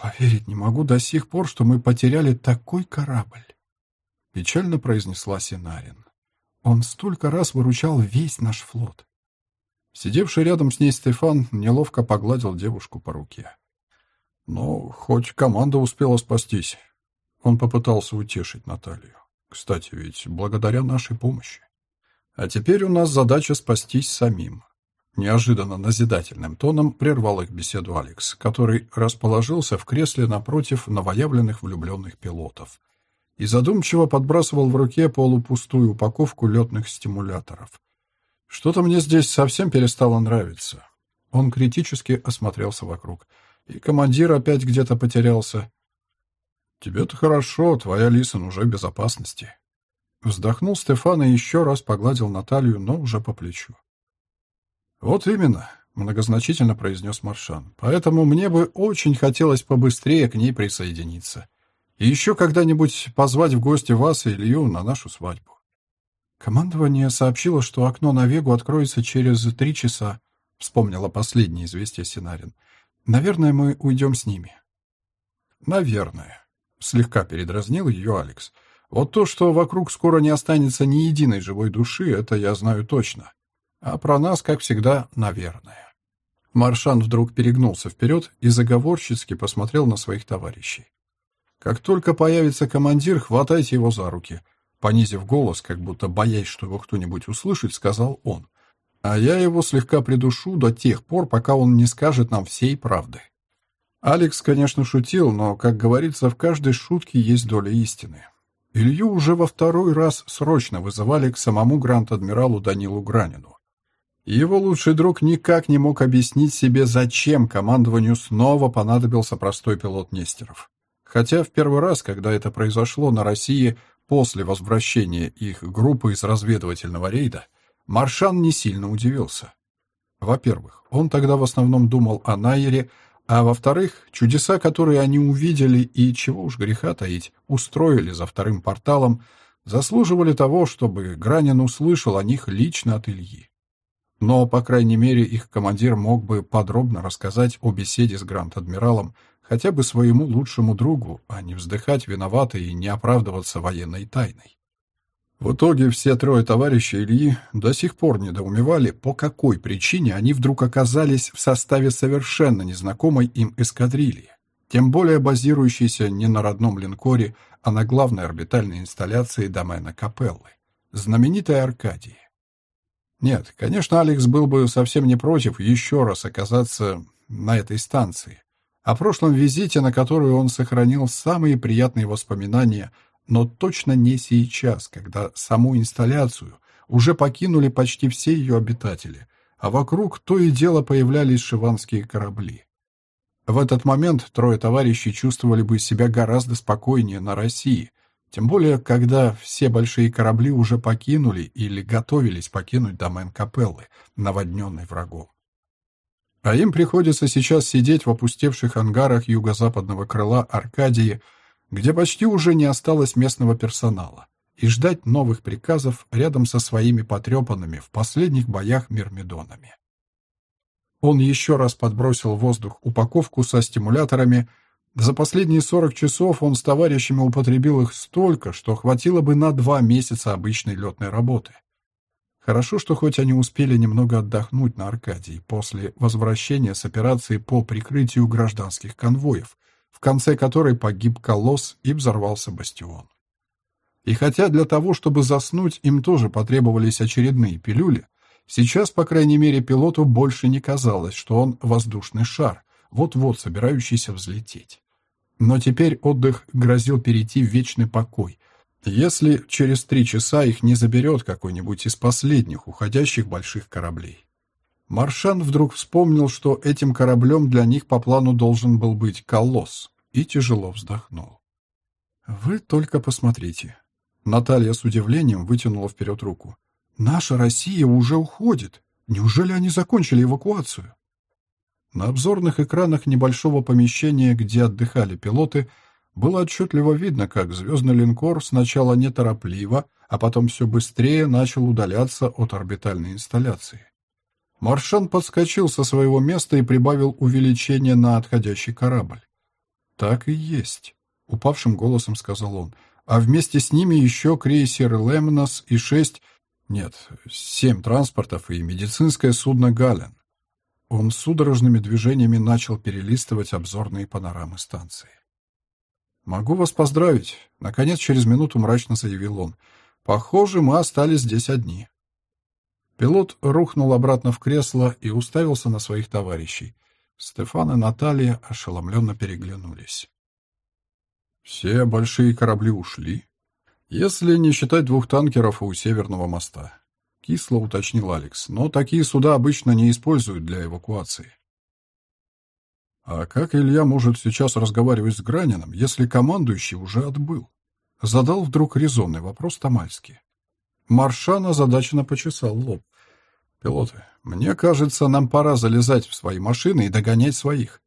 «Поверить не могу до сих пор, что мы потеряли такой корабль», — печально произнесла Синарин. «Он столько раз выручал весь наш флот». Сидевший рядом с ней Стефан неловко погладил девушку по руке. Но хоть команда успела спастись. Он попытался утешить Наталью. Кстати, ведь благодаря нашей помощи. А теперь у нас задача спастись самим. Неожиданно назидательным тоном прервал их беседу Алекс, который расположился в кресле напротив новоявленных влюбленных пилотов и задумчиво подбрасывал в руке полупустую упаковку летных стимуляторов. Что-то мне здесь совсем перестало нравиться. Он критически осмотрелся вокруг — и командир опять где-то потерялся. Тебе-то хорошо, твоя Лисон уже в безопасности. Вздохнул Стефан и еще раз погладил Наталью, но уже по плечу. Вот именно, многозначительно произнес Маршан. Поэтому мне бы очень хотелось побыстрее к ней присоединиться. И еще когда-нибудь позвать в гости вас и Илью на нашу свадьбу. Командование сообщило, что окно на Вегу откроется через три часа, вспомнила последнее известие Синарин. Наверное, мы уйдем с ними. Наверное. Слегка передразнил ее Алекс. Вот то, что вокруг скоро не останется ни единой живой души, это я знаю точно. А про нас, как всегда, наверное. Маршан вдруг перегнулся вперед и заговорщицки посмотрел на своих товарищей. Как только появится командир, хватайте его за руки. Понизив голос, как будто боясь, что его кто-нибудь услышит, сказал он а я его слегка придушу до тех пор, пока он не скажет нам всей правды. Алекс, конечно, шутил, но, как говорится, в каждой шутке есть доля истины. Илью уже во второй раз срочно вызывали к самому грант-адмиралу Данилу Гранину. Его лучший друг никак не мог объяснить себе, зачем командованию снова понадобился простой пилот Нестеров. Хотя в первый раз, когда это произошло на России после возвращения их группы из разведывательного рейда, Маршан не сильно удивился. Во-первых, он тогда в основном думал о Найере, а во-вторых, чудеса, которые они увидели и, чего уж греха таить, устроили за вторым порталом, заслуживали того, чтобы Гранин услышал о них лично от Ильи. Но, по крайней мере, их командир мог бы подробно рассказать о беседе с Грант-адмиралом хотя бы своему лучшему другу, а не вздыхать виновато и не оправдываться военной тайной. В итоге все трое товарищей Ильи до сих пор недоумевали, по какой причине они вдруг оказались в составе совершенно незнакомой им эскадрильи, тем более базирующейся не на родном линкоре, а на главной орбитальной инсталляции домена Капеллы, знаменитой Аркадии. Нет, конечно, Алекс был бы совсем не против еще раз оказаться на этой станции. О прошлом визите, на который он сохранил самые приятные воспоминания но точно не сейчас, когда саму инсталляцию уже покинули почти все ее обитатели, а вокруг то и дело появлялись шиванские корабли. В этот момент трое товарищей чувствовали бы себя гораздо спокойнее на России, тем более, когда все большие корабли уже покинули или готовились покинуть домен Капеллы, наводненный врагом. А им приходится сейчас сидеть в опустевших ангарах юго-западного крыла Аркадии, где почти уже не осталось местного персонала, и ждать новых приказов рядом со своими потрепанными в последних боях мирмидонами. Он еще раз подбросил в воздух упаковку со стимуляторами. За последние 40 часов он с товарищами употребил их столько, что хватило бы на два месяца обычной летной работы. Хорошо, что хоть они успели немного отдохнуть на Аркадии после возвращения с операции по прикрытию гражданских конвоев, в конце которой погиб колосс и взорвался бастион. И хотя для того, чтобы заснуть, им тоже потребовались очередные пилюли, сейчас, по крайней мере, пилоту больше не казалось, что он воздушный шар, вот-вот собирающийся взлететь. Но теперь отдых грозил перейти в вечный покой, если через три часа их не заберет какой-нибудь из последних уходящих больших кораблей. Маршан вдруг вспомнил, что этим кораблем для них по плану должен был быть «Колосс», и тяжело вздохнул. «Вы только посмотрите». Наталья с удивлением вытянула вперед руку. «Наша Россия уже уходит. Неужели они закончили эвакуацию?» На обзорных экранах небольшого помещения, где отдыхали пилоты, было отчетливо видно, как звездный линкор сначала неторопливо, а потом все быстрее начал удаляться от орбитальной инсталляции. Маршан подскочил со своего места и прибавил увеличение на отходящий корабль. «Так и есть», — упавшим голосом сказал он. «А вместе с ними еще крейсер «Лемнос» и шесть... Нет, семь транспортов и медицинское судно «Гален». Он судорожными движениями начал перелистывать обзорные панорамы станции. «Могу вас поздравить», — наконец через минуту мрачно заявил он. «Похоже, мы остались здесь одни». Пилот рухнул обратно в кресло и уставился на своих товарищей. Стефан и Наталья ошеломленно переглянулись. «Все большие корабли ушли, если не считать двух танкеров у Северного моста», — кисло уточнил Алекс, «но такие суда обычно не используют для эвакуации». «А как Илья может сейчас разговаривать с Гранином, если командующий уже отбыл?» Задал вдруг резонный вопрос Тамальский. Маршан озадаченно почесал лоб. «Пилоты, мне кажется, нам пора залезать в свои машины и догонять своих».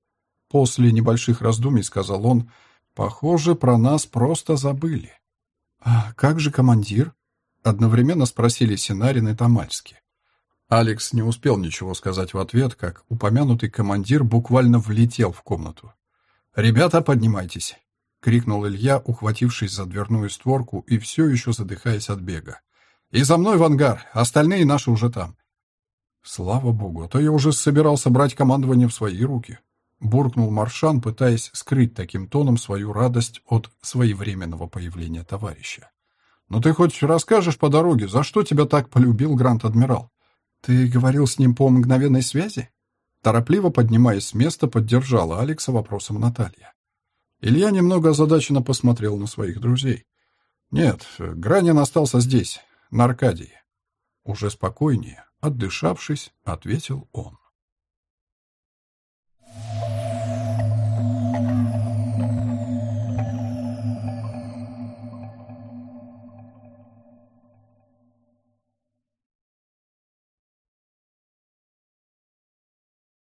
После небольших раздумий сказал он, «Похоже, про нас просто забыли». «А как же командир?» Одновременно спросили Синарин и Тамальский. Алекс не успел ничего сказать в ответ, как упомянутый командир буквально влетел в комнату. «Ребята, поднимайтесь!» — крикнул Илья, ухватившись за дверную створку и все еще задыхаясь от бега. «И за мной в ангар! Остальные наши уже там!» «Слава богу, а то я уже собирался брать командование в свои руки!» — буркнул Маршан, пытаясь скрыть таким тоном свою радость от своевременного появления товарища. «Но «Ну ты хоть расскажешь по дороге, за что тебя так полюбил Грант-адмирал?» «Ты говорил с ним по мгновенной связи?» Торопливо поднимаясь с места, поддержала Алекса вопросом Наталья. Илья немного озадаченно посмотрел на своих друзей. «Нет, Гранин остался здесь, на Аркадии». Уже спокойнее, отдышавшись, ответил он.